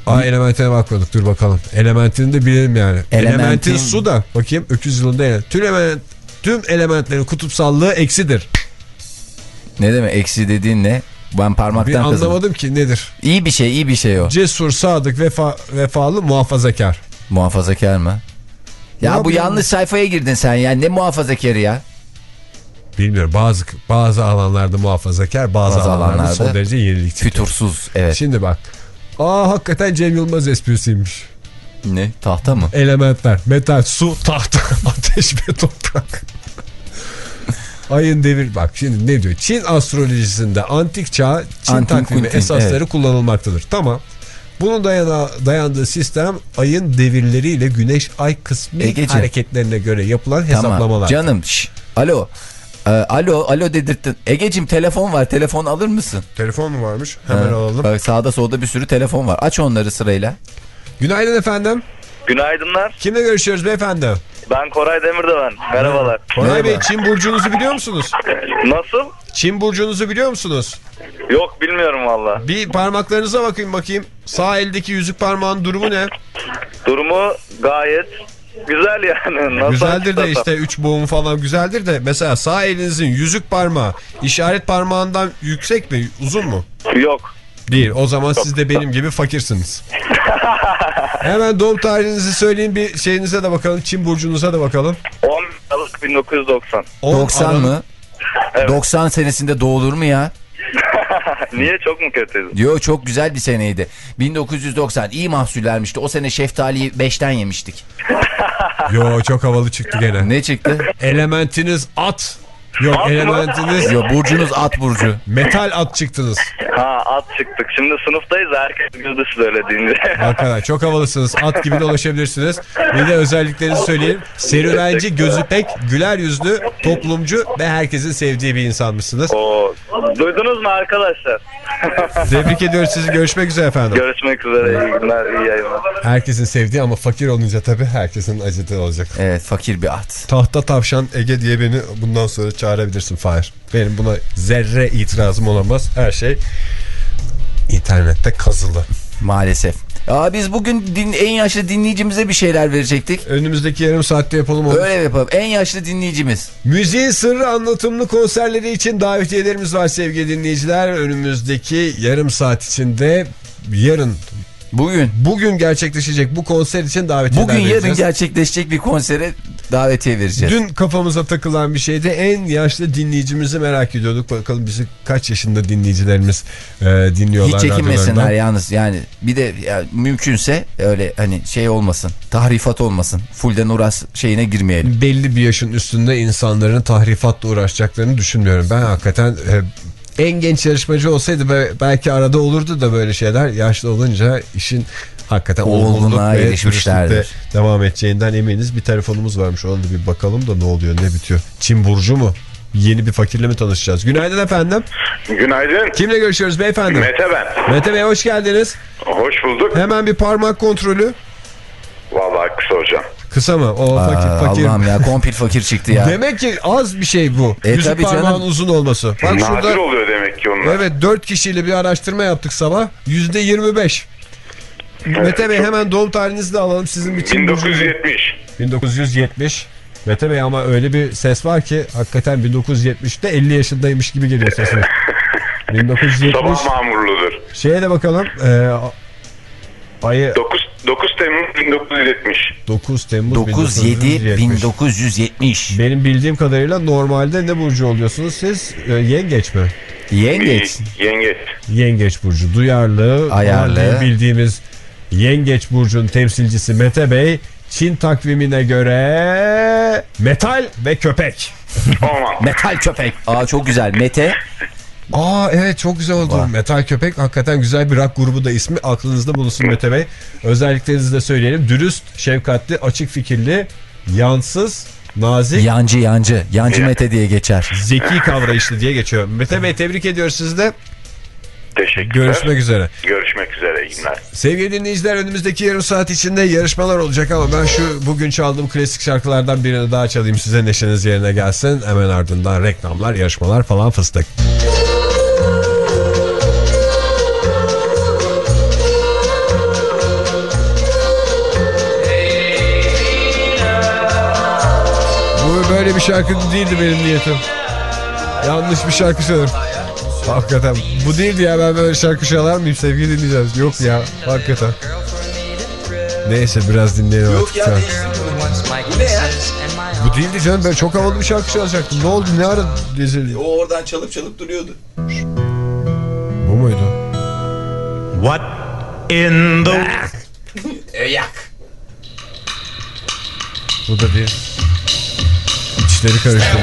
Aa elementine bakmadık dur bakalım. Elementini de bilelim yani. Elementin- Elementin su da bakayım öküz yılında ele- tüm, element, tüm elementlerin kutupsallığı eksidir. Ne demek eksi dediğin ne? Ben Bir parmaktan kazandım. anlamadım ki nedir? İyi bir şey iyi bir şey o. Cesur, sadık, vefa, vefalı, muhafazakar. Muhafazakar mı? Ya Ya bu yanlış sayfaya girdin sen ya. Ne muhafazakarı ya? Bilmiyorum bazı bazı alanlarda muhafazakar bazı, Bazı alanlarda, alanlarda son derece yenilikçi. Fütursuz. Evet. Şimdi bak. Aa hakikaten Cem Yılmaz esprisiymiş. Ne? Tahta mı? Elementler. Metal, su, tahta, ateş ve toprak. Ayın devir bak şimdi ne diyor? Çin astrolojisinde antik çağ Çin Antik takvimi kuntin, esasları evet. kullanılmaktadır. Tamam. Bunun dayana, dayandığı sistem ayın devirleriyle güneş ay kısmi hareketlerine göre yapılan Tamam. hesaplamalar. Canım şş. Alo. Ee, alo alo dedirttin. Egecim telefon var. Telefon alır mısın? Telefon mu varmış? Hemen Ha, alalım. Bak sağda solda bir sürü telefon var. Aç onları sırayla. Günaydın efendim. Günaydınlar. Kimle görüşüyoruz beyefendi? Ben Koray Demir'de ben. Merhabalar. Koray Merhaba. Bey Çin burcunuzu biliyor musunuz? Nasıl? Çin burcunuzu biliyor musunuz? Yok bilmiyorum valla. Bir parmaklarınıza bakayım bakayım. Sağ eldeki yüzük parmağın durumu ne? Durumu gayet güzel yani. Nasıl Güzeldir de işte üç boğum falan güzeldir de mesela sağ elinizin yüzük parmağı işaret parmağından yüksek mi uzun mu? Yok. Değil o zaman siz de benim gibi fakirsiniz. Hemen doğum tarihinizi söyleyin bir şeyinize de bakalım Çin burcunuza da bakalım. 10 Aralık 1990. 10 90 Aralık- mı? Evet. 90 senesinde doğulur mu ya? Niye çok mu kötüydü? Diyor çok güzel bir seneydi. 1990 iyi mahsul vermişti. O sene şeftaliyi 5'ten yemiştik. Yo çok havalı çıktı gene. Ne çıktı? Elementiniz at. Yok At mı? elementiniz Yo, burcunuz at burcu. metal at çıktınız. Ha at çıktık. Şimdi sınıftayız herkes güldü siz öyle deyince. Çok havalısınız. At gibi dolaşabilirsiniz. Bir de özelliklerinizi söyleyeyim. Serüvenci, gözü pek, güler yüzlü, toplumcu ve herkesin sevdiği bir insanmışsınız. Oo, duydunuz mu arkadaşlar? Tebrik ediyoruz sizi. Görüşmek üzere efendim. Görüşmek üzere. iyi günler, iyi yayınlar. Herkesin sevdiği ama fakir olunca tabii herkesin acıdığı olacak. Evet fakir bir at. Tahta tavşan Ege diye beni bundan sonra çağırabilirsin Fahir. Benim buna zerre itirazım olamaz. Her şey internette kazılı. Maalesef. Aa, biz bugün din, en yaşlı dinleyicimize bir şeyler verecektik. Önümüzdeki yarım saatte yapalım onu. Öyle yapalım. En yaşlı dinleyicimiz. Müziğin sırrı anlatımlı konserleri için davetiyelerimiz var sevgili dinleyiciler. Önümüzdeki yarım saat içinde yarın Bugün. bugün gerçekleşecek bu konser için davetiyeler Bugün yarın vereceğiz. gerçekleşecek bir konsere davetiye vereceğiz. Dün kafamıza takılan bir şeydi. En yaşlı dinleyicimizi merak ediyorduk. Bakalım bizi kaç yaşında dinleyicilerimiz e, dinliyorlar. Hiç çekinmesinler yalnız yani bir de ya, mümkünse öyle hani şey olmasın tahrifat olmasın Fulden Uras şeyine girmeyelim. Belli bir yaşın üstünde insanların tahrifatla uğraşacaklarını düşünmüyorum. Ben hakikaten e, en genç yarışmacı olsaydı be- belki arada olurdu da böyle şeyler. Yaşlı olunca işin hakikaten Olgunluğa erişmişlerdir. devam edeceğinden eminiz. Bir telefonumuz varmış. Ona da bir bakalım da ne oluyor ne bitiyor. Çin Burcu mu? Yeni bir fakirle mi tanışacağız? Günaydın efendim. Günaydın. Kimle görüşüyoruz beyefendi? Mete ben. Mete Bey hoş geldiniz. Hoş bulduk. Hemen bir parmak kontrolü. Vallahi kısa hocam. Kısa mı? O Aa, fakir fakir. Allah'ım ya kompil fakir çıktı ya. Demek ki az bir şey bu. E, Yüzük tabii parmağın canım. uzun olması. Bak Nadir şurada oluyor demek ki onlar. evet 4 kişiyle bir araştırma yaptık sabah. Yüzde 25. Mete Bey hemen doğum tarihinizi de alalım sizin için. 1970. 1970. Mete Bey ama öyle bir ses var ki hakikaten 1970'te 50 yaşındaymış gibi geliyor sesiniz. 1970. Sabah mamurludur. Şeye de bakalım. Ee, ayı 9, 9 Temmuz 1970. 9 Temmuz 97 1970. 1970. Benim bildiğim kadarıyla normalde ne burcu oluyorsunuz siz? Ee, yengeç mi? Yengeç. Yengeç. Yengeç burcu. Duyarlı, Ayarlı. bildiğimiz Yengeç burcunun temsilcisi Mete Bey Çin takvimine göre metal ve köpek. Aman. Metal köpek. Aa çok güzel. Mete Aa evet çok güzel oldu. Var. Metal Köpek hakikaten güzel bir rock grubu da ismi. Aklınızda bulunsun Mete Bey. Özelliklerinizi de söyleyelim. Dürüst, şefkatli, açık fikirli, yansız, nazik, Yancı yancı. Yancı Mete diye geçer. zeki kavrayışlı diye geçiyor. Mete Bey tebrik ediyoruz sizi de. Teşekkürler. Görüşmek üzere. Görüşmek üzere. iyi günler. Sevgili dinleyiciler önümüzdeki yarım saat içinde yarışmalar olacak ama ben şu bugün çaldığım klasik şarkılardan birini daha çalayım size neşeniz yerine gelsin. Hemen ardından reklamlar, yarışmalar falan fıstık. Bu böyle bir şarkı değildi benim niyetim. Yanlış bir şarkı söyledim. Hakikaten bu değildi ya ben böyle şarkı çalar mıyım sevgili dinleyeceğiz. Yok ya hakikaten. Neyse biraz dinleyelim artık. ya. Bu değildi canım ben çok havalı bir şarkı çalacaktım. Ne oldu ne ara rezil? O oradan çalıp çalıp duruyordu. Bu muydu? What in the Yak. Bu da değil. İçleri karıştı.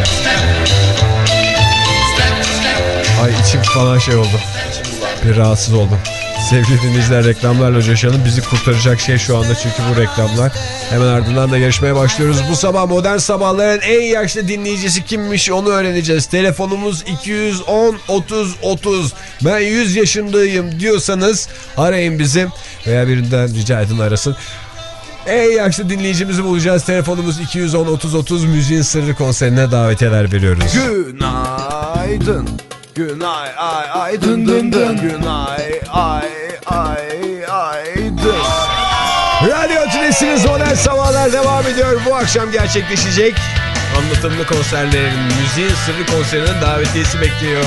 Ay içim falan şey oldu. Bir rahatsız oldum. Sevgili dinleyiciler reklamlarla coşalım. Bizi kurtaracak şey şu anda çünkü bu reklamlar. Hemen ardından da yarışmaya başlıyoruz. Bu sabah modern sabahların en yaşlı dinleyicisi kimmiş onu öğreneceğiz. Telefonumuz 210 30 30. Ben 100 yaşındayım diyorsanız arayın bizi veya birinden rica edin arasın. En yaşlı dinleyicimizi bulacağız. Telefonumuz 210 30 30 müziğin sırrı konserine davetiyeler veriyoruz. Günaydın. Günay ay ay dın dın dın. Günay ay ay ay dın. Radyo Tülesi'niz modern sabahlar devam ediyor. Bu akşam gerçekleşecek anlatımlı konserlerin müziğin sırrı konserinin davetiyesi bekliyor.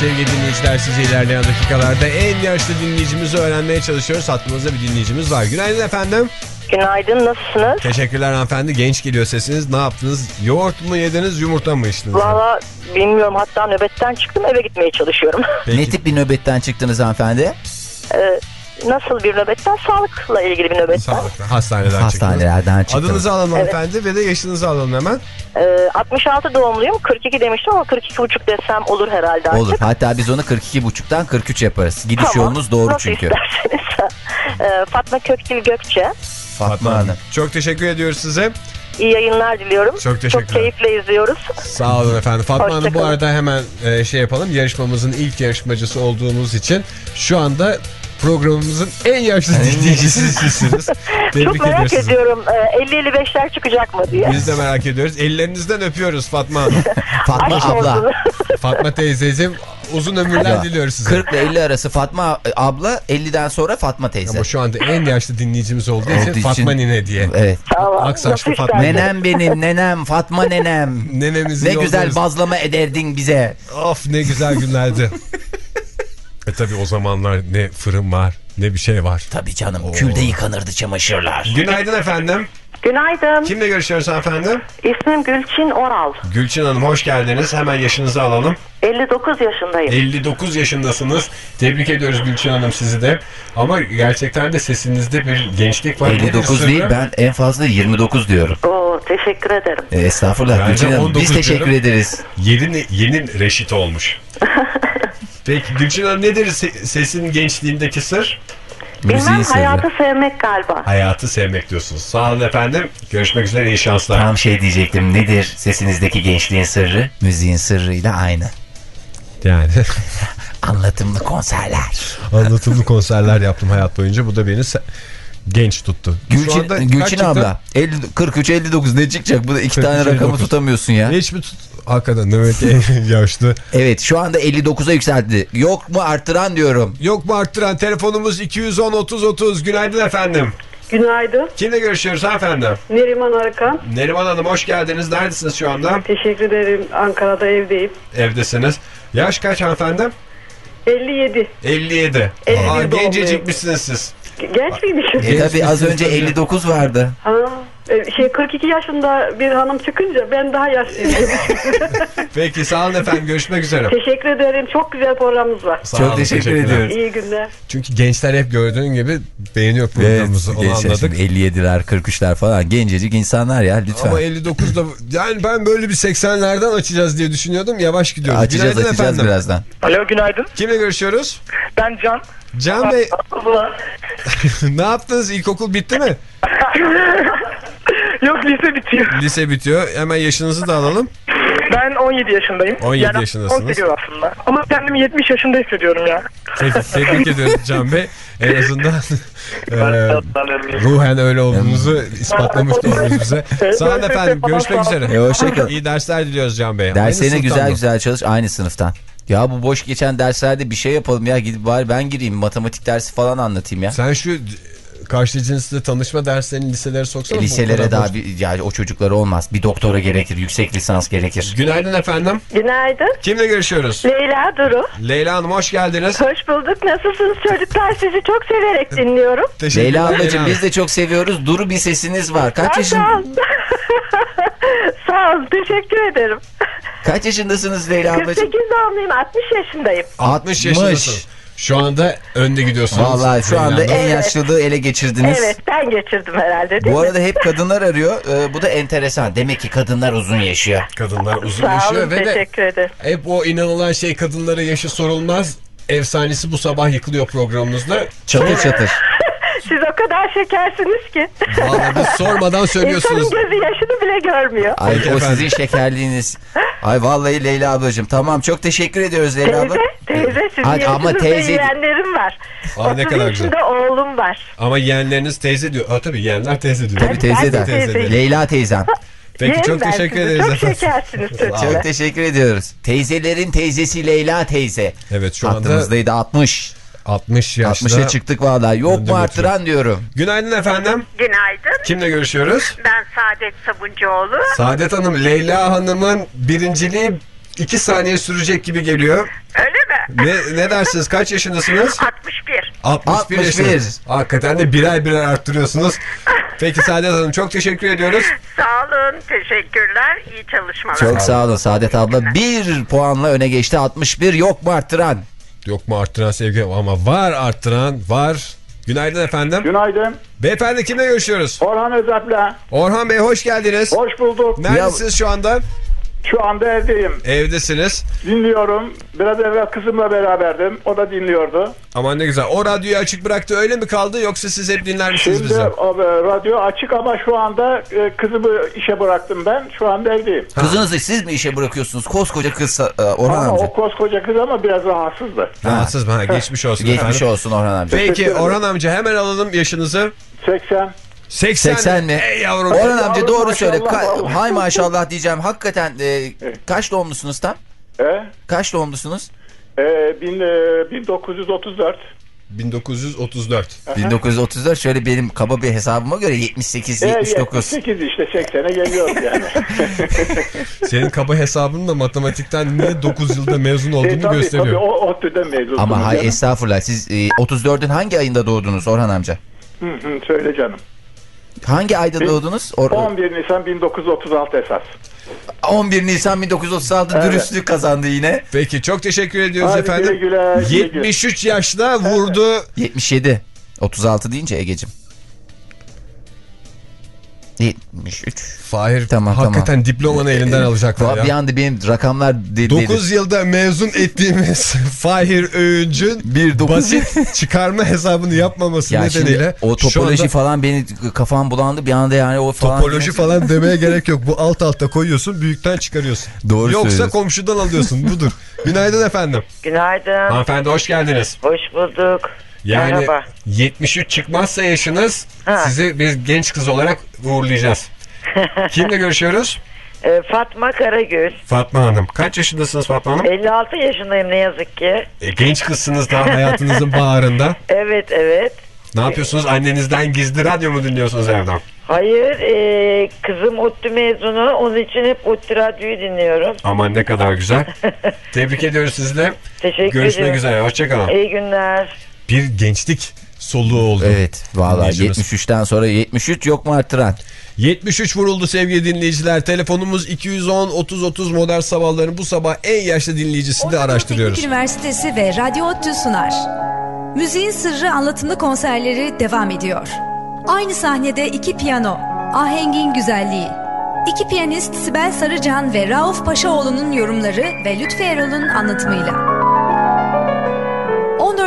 Sevgili dinleyiciler sizi ilerleyen dakikalarda en yaşlı dinleyicimizi öğrenmeye çalışıyoruz. Hattımızda bir dinleyicimiz var. Günaydın efendim. Günaydın nasılsınız? Teşekkürler hanımefendi. Genç geliyor sesiniz. Ne yaptınız? Yoğurt mu yediniz, yumurta mı içtiniz? Valla bilmiyorum hatta nöbetten çıktım eve gitmeye çalışıyorum. Peki. Ne tip bir nöbetten çıktınız hanımefendi? Ee, nasıl bir nöbetten? Sağlıkla ilgili bir nöbetten. Sağlıklı. Hastaneden. Hastanelerden çıktınız. Adınızı alalım hanımefendi ve de yaşınızı alalım hemen. Ee, 66 doğumluyum 42 demiştim ama 42,5 desem olur herhalde artık. Olur. Hatta biz onu 42.5'tan 43 yaparız. Gidiş Tamam. yolunuz doğru Nasıl çünkü. isterseniz. Ee, Fatma Kökdil Gökçe. Fatma Hanım. Çok teşekkür ediyoruz size. İyi yayınlar diliyorum. Çok teşekkürler. Çok keyifle izliyoruz. Sağ olun efendim. Fatma Hanım bu arada hemen e, şey yapalım. Yarışmamızın ilk yarışmacısı olduğumuz için şu anda programımızın en yaşlı dinleyicisi sizsiniz. Tebrik Çok merak sizi. ediyorum ee, 50-55'ler çıkacak mı diye. Biz de merak ediyoruz. Ellerinizden öpüyoruz Fatma Hanım. Fatma Aşk abla. olsun. Fatma teyzeciğim uzun ömürler Ya, diliyoruz size. 40 ile 50 arası Fatma abla 50'den sonra Fatma teyze. Ama şu anda en yaşlı dinleyicimiz olduğu için Olduğu Fatma için- Nine diye. Evet. Tamam. Aksaçlı Fatma. Nenem benim nenem Fatma nenem. Nenemizi Ne güzel bazlama ederdin bize. Of ne güzel günlerdi. E tabi o zamanlar ne fırın var ne bir şey var. Tabii canım külde yıkanırdı çamaşırlar. Günaydın efendim. Günaydın. Kimle görüşüyoruz efendim? İsmim Gülçin Oral. Gülçin Hanım hoş geldiniz. Hemen yaşınızı alalım. 59 yaşındayım. 59 yaşındasınız. Tebrik ediyoruz Gülçin Hanım sizi de. Ama gerçekten de sesinizde bir gençlik var. 59 değil ben en fazla 29 diyorum. Oo, teşekkür ederim. E, estağfurullah Bence Gülçin Hanım 19 biz teşekkür diyorum. ederiz. Yeni, yeni reşit olmuş. Peki Gülçin Hanım nedir se- sesin gençliğindeki sır? Müziğin Bilmem sırrı. hayatı sevmek galiba. Hayatı sevmek diyorsunuz. Sağ olun efendim. Görüşmek üzere iyi şanslar. Tam şey diyecektim nedir sesinizdeki gençliğin sırrı? Müziğin sırrıyla aynı. Yani Anlatımlı konserler. anlatımlı konserler yaptım hayat boyunca. Bu da beni genç tuttu. Şu Gülçin, Gülçin abla 50, 43 59 ne çıkacak? Bu da iki 43, tane rakamı 59. tutamıyorsun ya. Hiç mi tut? Hakikaten demek ki yaşlı. Evet şu anda 59'a yükseldi. Yok mu arttıran diyorum. Yok mu arttıran telefonumuz 210 30 30. Günaydın efendim. Günaydın. Kimle görüşüyoruz efendim? Neriman Arkan. Neriman Hanım hoş geldiniz. Neredesiniz şu anda? Teşekkür ederim. Ankara'da evdeyim. Evdesiniz. Yaş kaç hanımefendi? 57. 57. 51 Aa, doğumluyum. gencecik misiniz siz? Genç miymişim? E tabi az önce 59 vardı. Ha, Ee, Şey 42 yaşında bir hanım çıkınca ben daha yaşlıyım. Peki sağ olun efendim görüşmek üzere. Teşekkür ederim. Çok güzel programımız var. Sağ Çok olun, teşekkür ediyoruz. İyi günler. Çünkü gençler hep gördüğün gibi beğeniyor Evet, programımızı onu gençler anladık. şimdi 57'ler 43'ler falan gencecik insanlar ya lütfen. Ama 59'da yani ben böyle bir 80'lerden açacağız diye düşünüyordum. Yavaş gidiyoruz. Açacağız Günaydın açacağız efendim. birazdan. Alo günaydın. Kimle görüşüyoruz? Ben Can. Can Bey ne yaptınız? İlkokul bitti mi? Yok lise bitiyor. Lise bitiyor. Hemen yaşınızı da alalım. Ben 17 yaşındayım. 17 yani yaşındasınız. 18 aslında. Ama kendimi 70 yaşında hissediyorum ya. Peki, tebrik ediyorum Can Bey. En azından e, ruhen öyle olduğunuzu ispatlamış oldunuz bize. Sağ olun efendim. Görüşmek üzere. E, hoşçakalın. İyi dersler diliyoruz Can Bey. Sınıftan güzel mı? güzel çalış aynı sınıftan. Ya bu boş geçen derslerde bir şey yapalım ya gidip bari ben gireyim matematik dersi falan anlatayım ya. Sen şu karşı cinsle tanışma derslerini liselere soksana. E, liselere daha boş. bir, ya o çocuklara olmaz. Bir doktora gerekir, yüksek lisans gerekir. Günaydın efendim. Günaydın. Kimle görüşüyoruz? Leyla Duru. Leyla Hanım hoş geldiniz. Hoş bulduk. Nasılsınız çocuklar? Sizi çok severek dinliyorum. Teşekkürler Leyla ablacığım biz de çok seviyoruz. Duru bir sesiniz var. Kaç yaşın Sağ ol. Sağ ol. Teşekkür ederim. kaç yaşındasınız Leyla ablacığım? 48 doğumluyum. 60 yaşındayım. 60 yaşındasınız. Şu anda önde gidiyorsunuz. Vallahi şu anda en yaşlılığı ele geçirdiniz. Evet ben geçirdim herhalde değil Bu mi? arada hep kadınlar arıyor. Ee, bu da enteresan. Demek ki kadınlar uzun yaşıyor. Kadınlar uzun Sağ yaşıyor olun. ve de Teşekkür ederim. hep o inanılan şey kadınlara yaşı sorulmaz. Efsanesi bu sabah yıkılıyor programımızda. Çatır çatır. Siz o kadar şekersiniz ki. Vallahi biz sormadan söylüyorsunuz. İnsanın gözü yaşını bile görmüyor. Ay Peki o sizin şekerliğiniz. Ay vallahi Leyla ablacığım. Tamam çok teşekkür ediyoruz Leyla abla. Teyze, teyze sizin Ay, ama teyze- yeğenlerim var. Aa, ne 30 kadar güzel. oğlum var. Ama yeğenleriniz teyze diyor. Aa, tabii yeğenler teyze diyor. Tabii teyze Ben de de. teyzeyim. Leyla teyzem. Peki Yeğenim çok teşekkür sizi. ederiz Çok efendim. şekersiniz. Çok teşekkür ediyoruz. Teyzelerin teyzesi Leyla teyze. Evet şu anda Hattımızdaydı 60. 60 yaşta. 60'a çıktık vallahi. Yok mu arttıran diyorum. Günaydın efendim. Günaydın. Kimle görüşüyoruz? Ben Saadet Sabuncuoğlu. Saadet Hanım, Leyla Hanım'ın birinciliği 2 saniye sürecek gibi geliyor. Öyle mi? Ne, ne dersiniz? Kaç yaşındasınız? 61. 61, 61. yaşındasınız. Hakikaten de birer birer arttırıyorsunuz. Peki Saadet Hanım çok teşekkür ediyoruz. Sağ olun. Teşekkürler. İyi çalışmalar. Çok sağ olun Saadet abla. Bir puanla öne geçti 61 yok mu arttıran? Yok mu arttıran sevgi ama var arttıran var. Günaydın efendim. Günaydın. Beyefendi kimle görüşüyoruz? Orhan Özap'la. Orhan Bey hoş geldiniz. Hoş bulduk. Neredesiniz şu anda? Şu anda evdeyim. Evdesiniz. Dinliyorum. Biraz evvel kızımla beraberdim. O da dinliyordu. Aman ne güzel. O radyoyu açık bıraktı öyle mi kaldı yoksa siz hep dinler misiniz Şimdi bizi? o, e, radyo açık ama şu anda e, kızımı işe bıraktım ben. Şu anda evdeyim. Kızınızı siz mi işe bırakıyorsunuz? Koskoca kız e, Orhan Ama amca. o koskoca kız ama biraz rahatsızdı. Rahatsız mı? Ha, geçmiş olsun Geçmiş efendim. olsun Orhan amca. Peki Orhan amca hemen alalım yaşınızı. 80. 80, 80 mi? Ey yavrum. Orhan amca doğru söyle. maşallah, Ka- hay maşallah diyeceğim. Hakikaten e, kaç doğumlusunuz tam? E, Kaç doğumlusunuz? e, bin, e, 1934. 1934. 1934 şöyle benim kaba bir hesabıma göre 78 E, 79. 78 işte 80'e geliyoruz yani. Senin kaba hesabının da matematikten niye 9 yılda mezun e, olduğunu tabii, tabii gösteriyor. o ODTÜ'den mezunum. Ama hay canım. estağfurullah siz e, 34'ün hangi ayında doğdunuz Orhan amca? Hı hı, söyle canım. Hangi ayda doğdunuz? Or- 11 Nisan 1936 esas. 11 Nisan 1936 Evet. dürüstlük kazandı yine. Peki çok teşekkür ediyoruz Hadi efendim. güle güle, güle güle. 73 yaşta vurdu. 77. 36 deyince Ege'cim. 73. Fahir Tamam, hakikaten diplomanı elinden alacaklar Bir ya. anda benim rakamlar de- 9 yılda mezun ettiğimiz Fahir Öğüncü'ün Bir dokuz- basit çıkarma hesabını yapmaması Ya nedeniyle o topoloji anda falan beni kafam bulandı bir anda yani o falan. topoloji falan demeye gerek yok. Bu alt alta koyuyorsun büyükten çıkarıyorsun. Doğru Yoksa komşudan alıyorsun budur. Günaydın efendim. Günaydın. Hanımefendi hoş geldiniz. Hoş bulduk. Yani Merhaba. 73 çıkmazsa yaşınız Ha. sizi bir genç kız olarak uğurlayacağız. Kimle görüşüyoruz? Ee, Fatma Karagöz. Fatma Hanım. Kaç yaşındasınız Fatma Hanım? 56 yaşındayım ne yazık ki. E, genç kızsınız daha hayatınızın bağrında. Evet evet. Ne yapıyorsunuz? Annenizden gizli radyo mu dinliyorsunuz evden? Hayır e, kızım ODTÜ mezunu. Onun için hep ODTÜ radyoyu dinliyorum. Aman ne kadar güzel. Tebrik ediyoruz sizle. Teşekkür Görüşmek ederim. üzere. Hoşçakalın. İyi günler. Bir gençlik soluğu oldu. Evet vallahi Dinleyicimiz. 73'ten sonra 73 yok mu arttıran? 73 vuruldu sevgili dinleyiciler. Telefonumuz 210 30 30 modern sabahların bu sabah en yaşlı dinleyicisini de araştırıyoruz. Teknik Üniversitesi ve Radyo ODTÜ sunar. Müziğin Sırrı anlatımlı konserleri devam ediyor. Aynı sahnede iki piyano, ahengin güzelliği. İki piyanist Sibel Sarıcan ve Rauf Paşaoğlu'nun yorumları ve Lütfi Erol'un anlatımıyla.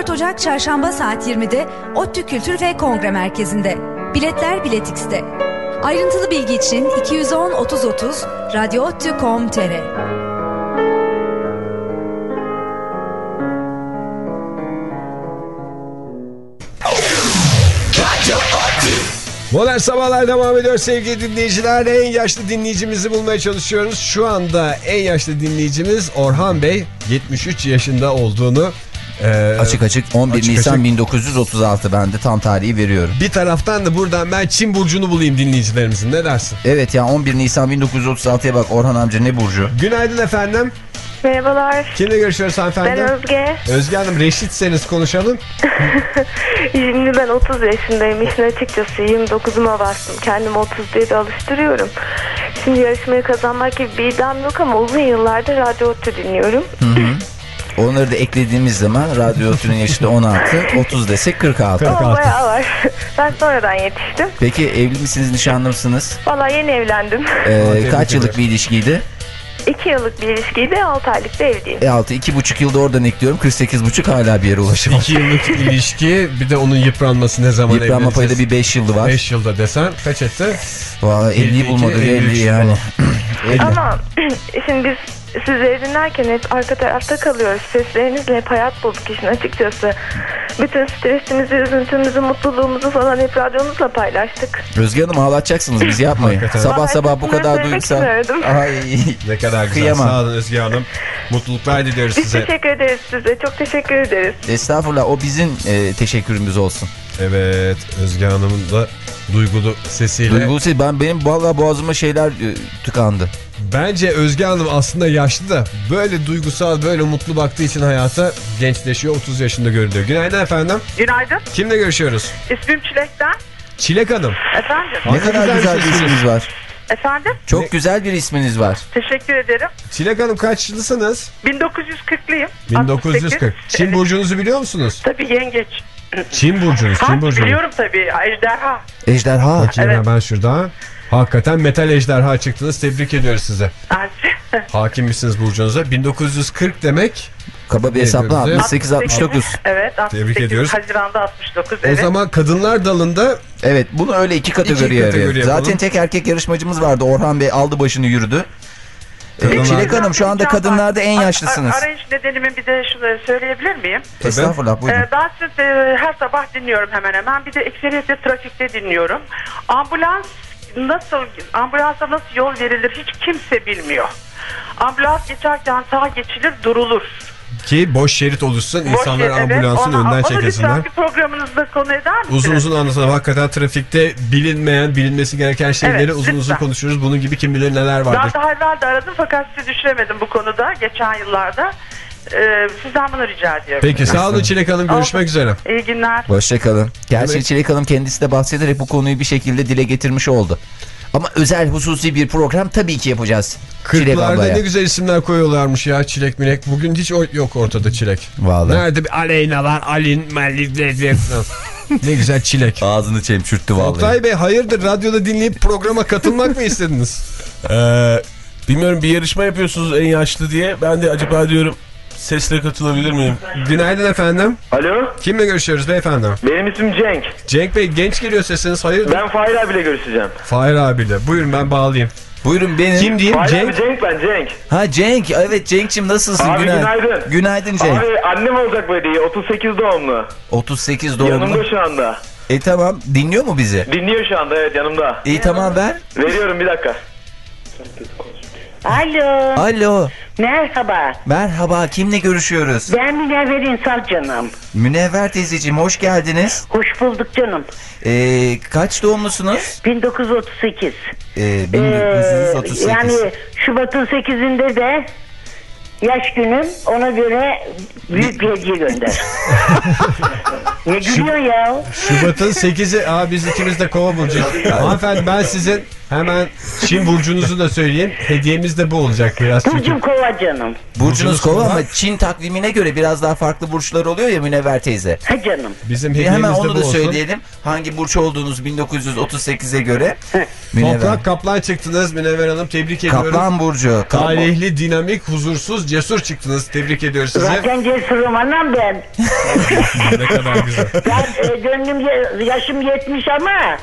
14 Ocak Çarşamba saat 20'de ODTÜ Kültür ve Kongre Merkezi'nde. Biletler Bilet X'te. Ayrıntılı bilgi için 210 30 30 radyoottu.com.tr Modern Sabahlar devam ediyor sevgili dinleyiciler. En yaşlı dinleyicimizi bulmaya çalışıyoruz. Şu anda en yaşlı dinleyicimiz Orhan Bey 73 yaşında olduğunu e, Açık açık 11 açık Nisan açık. 1936 ben de tam tarihi veriyorum. Bir taraftan da buradan ben Çin burcunu bulayım dinleyicilerimizin. Ne dersin? Evet ya 11 Nisan 1936'ya bak Orhan amca ne burcu? Günaydın efendim. Merhabalar. Kimle görüşüyoruz hanımefendi? Ben Özge. Özge Hanım reşitseniz konuşalım. Şimdi ben 30 yaşındayım. İşin açıkçası 29'uma bastım. Kendimi 31 de alıştırıyorum. Şimdi yarışmayı kazanmak gibi bir iddiam yok ama uzun yıllardır radyo dinliyorum. Hı hı. Onları da eklediğimiz zaman radyo türün yaşı da 16, 30 desek 46. Ama bayağı var. Ben sonradan yetiştim. Peki evli misiniz, nişanlı mısınız? Valla yeni evlendim. Ee, kaç yıllık bir ilişkiydi? 2 yıllık bir ilişkiydi. 6 aylık da evliyim. E 6, 2,5 yılda oradan ekliyorum. 48,5 hala bir yere ulaşamadım. 2 yıllık ilişki bir de onun yıpranması ne zaman Yıpranma payı da bir 5 yıldı var. 5 yılda desen kaç etti? Valla 50'yi 52, bulmadı 50 53 yani. 50. Ama şimdi biz sizleri dinlerken hep arka tarafta kalıyoruz. Seslerinizle hep hayat bulduk işin açıkçası. Bütün stresimizi, üzüntümüzü, mutluluğumuzu falan hep radyonuzla paylaştık. Özge Hanım ağlatacaksınız bizi yapmayın. Sabah Vallahi sabah bu kadar duygusal. Ay. Ne kadar güzel. Kıyamam. Sağ olun Özge Hanım. Mutluluklar diliyoruz Biz size. teşekkür ederiz size. Çok teşekkür ederiz. Estağfurullah o bizim e, teşekkürümüz olsun. Evet Özge Hanım'ın da duygulu sesiyle. Duygulu şey, ben benim valla boğazıma şeyler e, tıkandı. Bence Özge Hanım aslında yaşlı da böyle duygusal böyle mutlu baktığı için hayata gençleşiyor 30 yaşında görülüyor. Günaydın efendim. Günaydın. Kimle görüşüyoruz? İsmim Çilek'ten. Çilek Hanım. Efendim? Ne kadar güzel bir isminiz var. Efendim? Çok güzel bir isminiz var. Teşekkür ederim. Çilek Hanım kaçlısınız? 1940'lıyım. 1940. Çin burcunuzu biliyor musunuz? Tabii yengeç. Çin burcunuz, Çin burcunuz. biliyorum tabii. Ejderha. Ejderha. Bakayım Evet. hemen şuradan. Hakikaten metal ejderha çıktınız. Tebrik ediyoruz size. Hakim misiniz burcunuza? 1940 demek. Kaba bir hesapla Birbirimize- 68-69. Evet. 68, Tebrik ediyoruz. Haziran'da 69. O evet. zaman kadınlar dalında Evet bunu öyle iki kategoriye kategori ayırıyor. Zaten tek erkek yarışmacımız vardı. Orhan Bey aldı başını yürüdü. Ee, Kadınlar- Çilek Hanım şu anda kadınlarda en yaşlısınız. Ar- arayış nedenimi bir de şunu söyleyebilir miyim? Estağfurullah buyurun. Ee, ben sizi e, her sabah dinliyorum hemen hemen. Bir de ekseriyetle trafikte dinliyorum. Ambulans nasıl ambulansa nasıl yol verilir hiç kimse bilmiyor. Ambulans geçerken sağa geçilir durulur. ki boş şerit oluşsun Boş insanlar evet. ambulansın Ona- önden çekesinler. bir programınızda konu eder misiniz? Uzun uzun anlatalım. Hakikaten trafikte bilinmeyen, bilinmesi gereken şeyleri Evet, uzun uzun konuşuruz. Bunun gibi kim bilir neler vardır. Ben daha evvel de aradım fakat sizi düşüremedim bu konuda geçen yıllarda. Ee, sizden bunu rica ediyorum. Peki sağ olun Çilek Hanım. Görüşmek üzere. İyi günler. Hoşçakalın. Gerçi Evet. Çilek Hanım kendisi de bahsederek bu konuyu bir şekilde dile getirmiş oldu. Ama özel hususi bir program tabii ki yapacağız. Çilek Kırklarda ablaya. ne güzel isimler koyuyorlarmış ya Çilek Milek. Bugün hiç o- yok ortada Çilek. Vallahi. Nerede bir Aleyna var, Alin, Melih, Lezir. Ne güzel Çilek. Ağzını çemçürttü vallahi. Oktay Bey hayırdır radyoda dinleyip programa katılmak mı istediniz? Ee, bilmiyorum bir yarışma yapıyorsunuz en yaşlı diye. Ben de acaba diyorum sesle katılabilir miyim? Günaydın efendim. Alo. Kimle görüşüyoruz beyefendi? Benim ismim Cenk. Cenk Bey genç geliyor sesiniz hayırdır? Ben Fahir abiyle görüşeceğim. Fahir abiyle. Buyurun ben bağlayayım. Buyurun benim. Kim diyeyim? Fahir Cenk. abi Cenk ben Cenk. Ha Cenk. Evet Cenk'cim nasılsın? Abi Günay- günaydın. Günaydın Cenk. Abi annem olacak böyle değil. 38 doğumlu. 38 doğumlu. Yanımda şu anda. E tamam dinliyor mu bizi? Dinliyor şu anda evet yanımda. İyi tamam ver. Veriyorum bir dakika. Alo. Alo. Merhaba. Merhaba kimle görüşüyoruz? Ben Münevver İnsal canım. Münevver teyzeciğim hoş geldiniz. Hoş bulduk canım. Ee, kaç doğumlusunuz? 1938. Ee, Ee, 1938. yani Şubat'ın 8'inde de yaş günüm ona göre büyük bir hediye gönder. ne gülüyorsun ya? Şubat'ın 8'i. Aa biz ikimiz de kova burcu. Hanımefendi ben sizin hemen Çin burcunuzu da söyleyeyim. Hediyemiz de bu olacak biraz. çünkü. Burcum kova canım. Burcunuz kova ama Çin takvimine göre biraz daha farklı burçlar oluyor ya Münevver teyze. Ha canım. Bizim hediyemiz hemen de onu da olsun. söyleyelim. Hangi burç olduğunuz 1938'e göre. Toprak kaplan çıktınız Münevver Hanım tebrik ediyorum. Kaplan burcu. Talihli, dinamik, huzursuz, cesur çıktınız. Tebrik ediyoruz sizi. Zaten cesurum anam ben. ne kadar güzel. Ben e, gönlüm yaşım 70 ama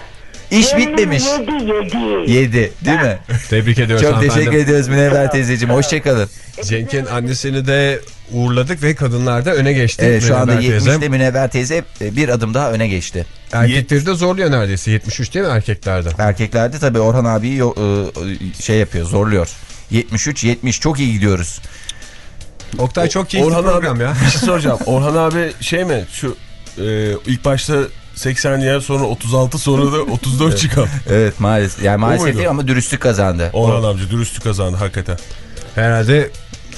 İş bitmemiş. Yedi yedi. 7 değil mi? Tebrik ediyoruz Çok hanımefendi. teşekkür ediyoruz Münevver teyzeciğim. Hoşçakalın. Cenk'in annesini de uğurladık ve kadınlarda öne geçti. Evet şu anda Münevver teyze. 70'te Münevver teyze e, bir adım daha öne geçti. Erkekleri de zorluyor neredeyse. 73 değil mi erkeklerde? Erkeklerde tabii Orhan abiyi e, şey yapıyor zorluyor. 73 70 çok iyi gidiyoruz. Oktay çok keyifli Orhan program abi, ya. Bir şey soracağım. Orhan abi şey mi? Şu e, ilk başta 80 yer sonra 36 sonra da 34 çıkan. Evet maalesef. Yani maalesef değil ama dürüstlük kazandı. Orhan amca dürüstlük kazandı hakikaten. Herhalde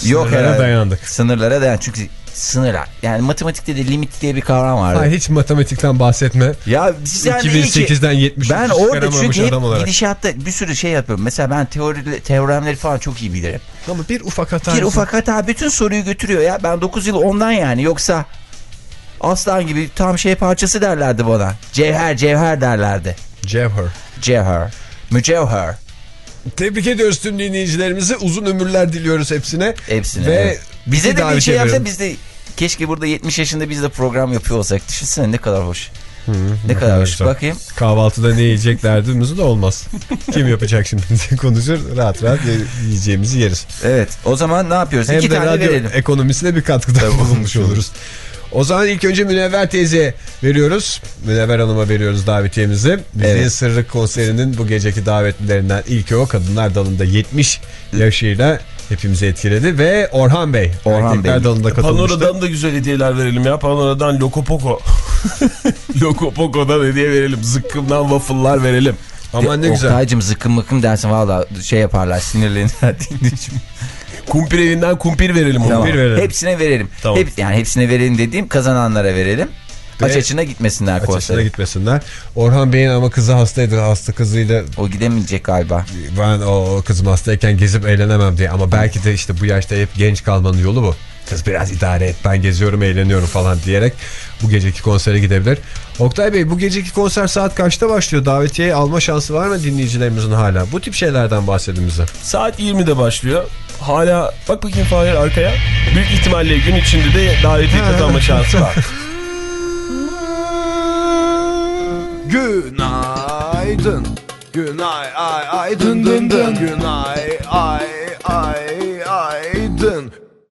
Yok sınırlara herhalde. dayandık. Sınırlara dayan. Çünkü sınırlar. Yani matematikte de limit diye bir kavram vardı. Ha, hiç matematikten bahsetme. Ya iyi ki- 2008'den 73 Ben orada çünkü hep adam olarak. gidişatta bir sürü şey yapıyorum. Mesela ben teori, teoremleri falan çok iyi bilirim. Ama bir ufak hata. Bir ufak hata bütün soruyu götürüyor ya. Ben 9 yıl ondan yani. Yoksa aslan gibi tam şey parçası derlerdi bana. Cevher cevher derlerdi. Cevher. Cevher. Mücevher. Tebrik ediyoruz tüm dinleyicilerimizi. Uzun ömürler diliyoruz hepsine. Hepsine. Ve evet. Bize de bir şey yapsa biz de keşke burada 70 yaşında biz de program yapıyor olsak. Düşünsene ne kadar hoş. Hı, Ne kadar hoş. Bakayım. Kahvaltıda ne yiyecek derdimiz de olmaz. Kim yapacak şimdi konuşur rahat rahat ye- yiyeceğimizi yeriz. Evet o zaman ne yapıyoruz? Hem İki de tane radyo verelim. ekonomisine bir katkıda bulunmuş oluruz. O zaman ilk önce Münevver teyzeye veriyoruz. Münevver Hanım'a veriyoruz davetiyemizi. Müziğin Evet. Sırrı konserinin bu geceki davetlilerinden ilki o. Kadınlar dalında 70 yaşıyla hepimizi etkiledi. Ve Orhan Bey. Orhan erkekler Bey. dalında katılmıştı. Panora'dan da güzel hediyeler verelim ya. Panora'dan Lokopoko. Lokopoko'dan hediye verelim. Zıkkımdan waffle'lar verelim. Aman ne güzel. Oktay'cım zıkkım mıkkım dersin valla şey yaparlar dinleyicim. Kumpir evinden kumpir verelim. Tamam. Kumpir verelim. Hepsine verelim. Tamam. Hep, yani hepsine verelim dediğim kazananlara verelim. Ve- Aç açına gitmesinler Açısına konsere. gitmesinler. Orhan Bey'in ama kızı hastaydı. Hasta kızıyla O gidemeyecek galiba. ben o, o kızım hastayken gezip eğlenemem diye. Ama belki de işte bu yaşta hep genç kalmanın yolu bu. Kız biraz idare et ben geziyorum eğleniyorum falan diyerek bu geceki konsere gidebilir. Oktay Bey bu geceki konser saat kaçta başlıyor? Davetiye alma şansı var mı dinleyicilerimizin hala? Bu tip şeylerden bahsedin bize. Saat 20'de başlıyor. Hala bak bakayım Fahir arkaya. Büyük ihtimalle gün içinde de davetiye kazanma şansı var. Günaydın. Günay ay ay dın dın dın. Günay ay ay ay dın.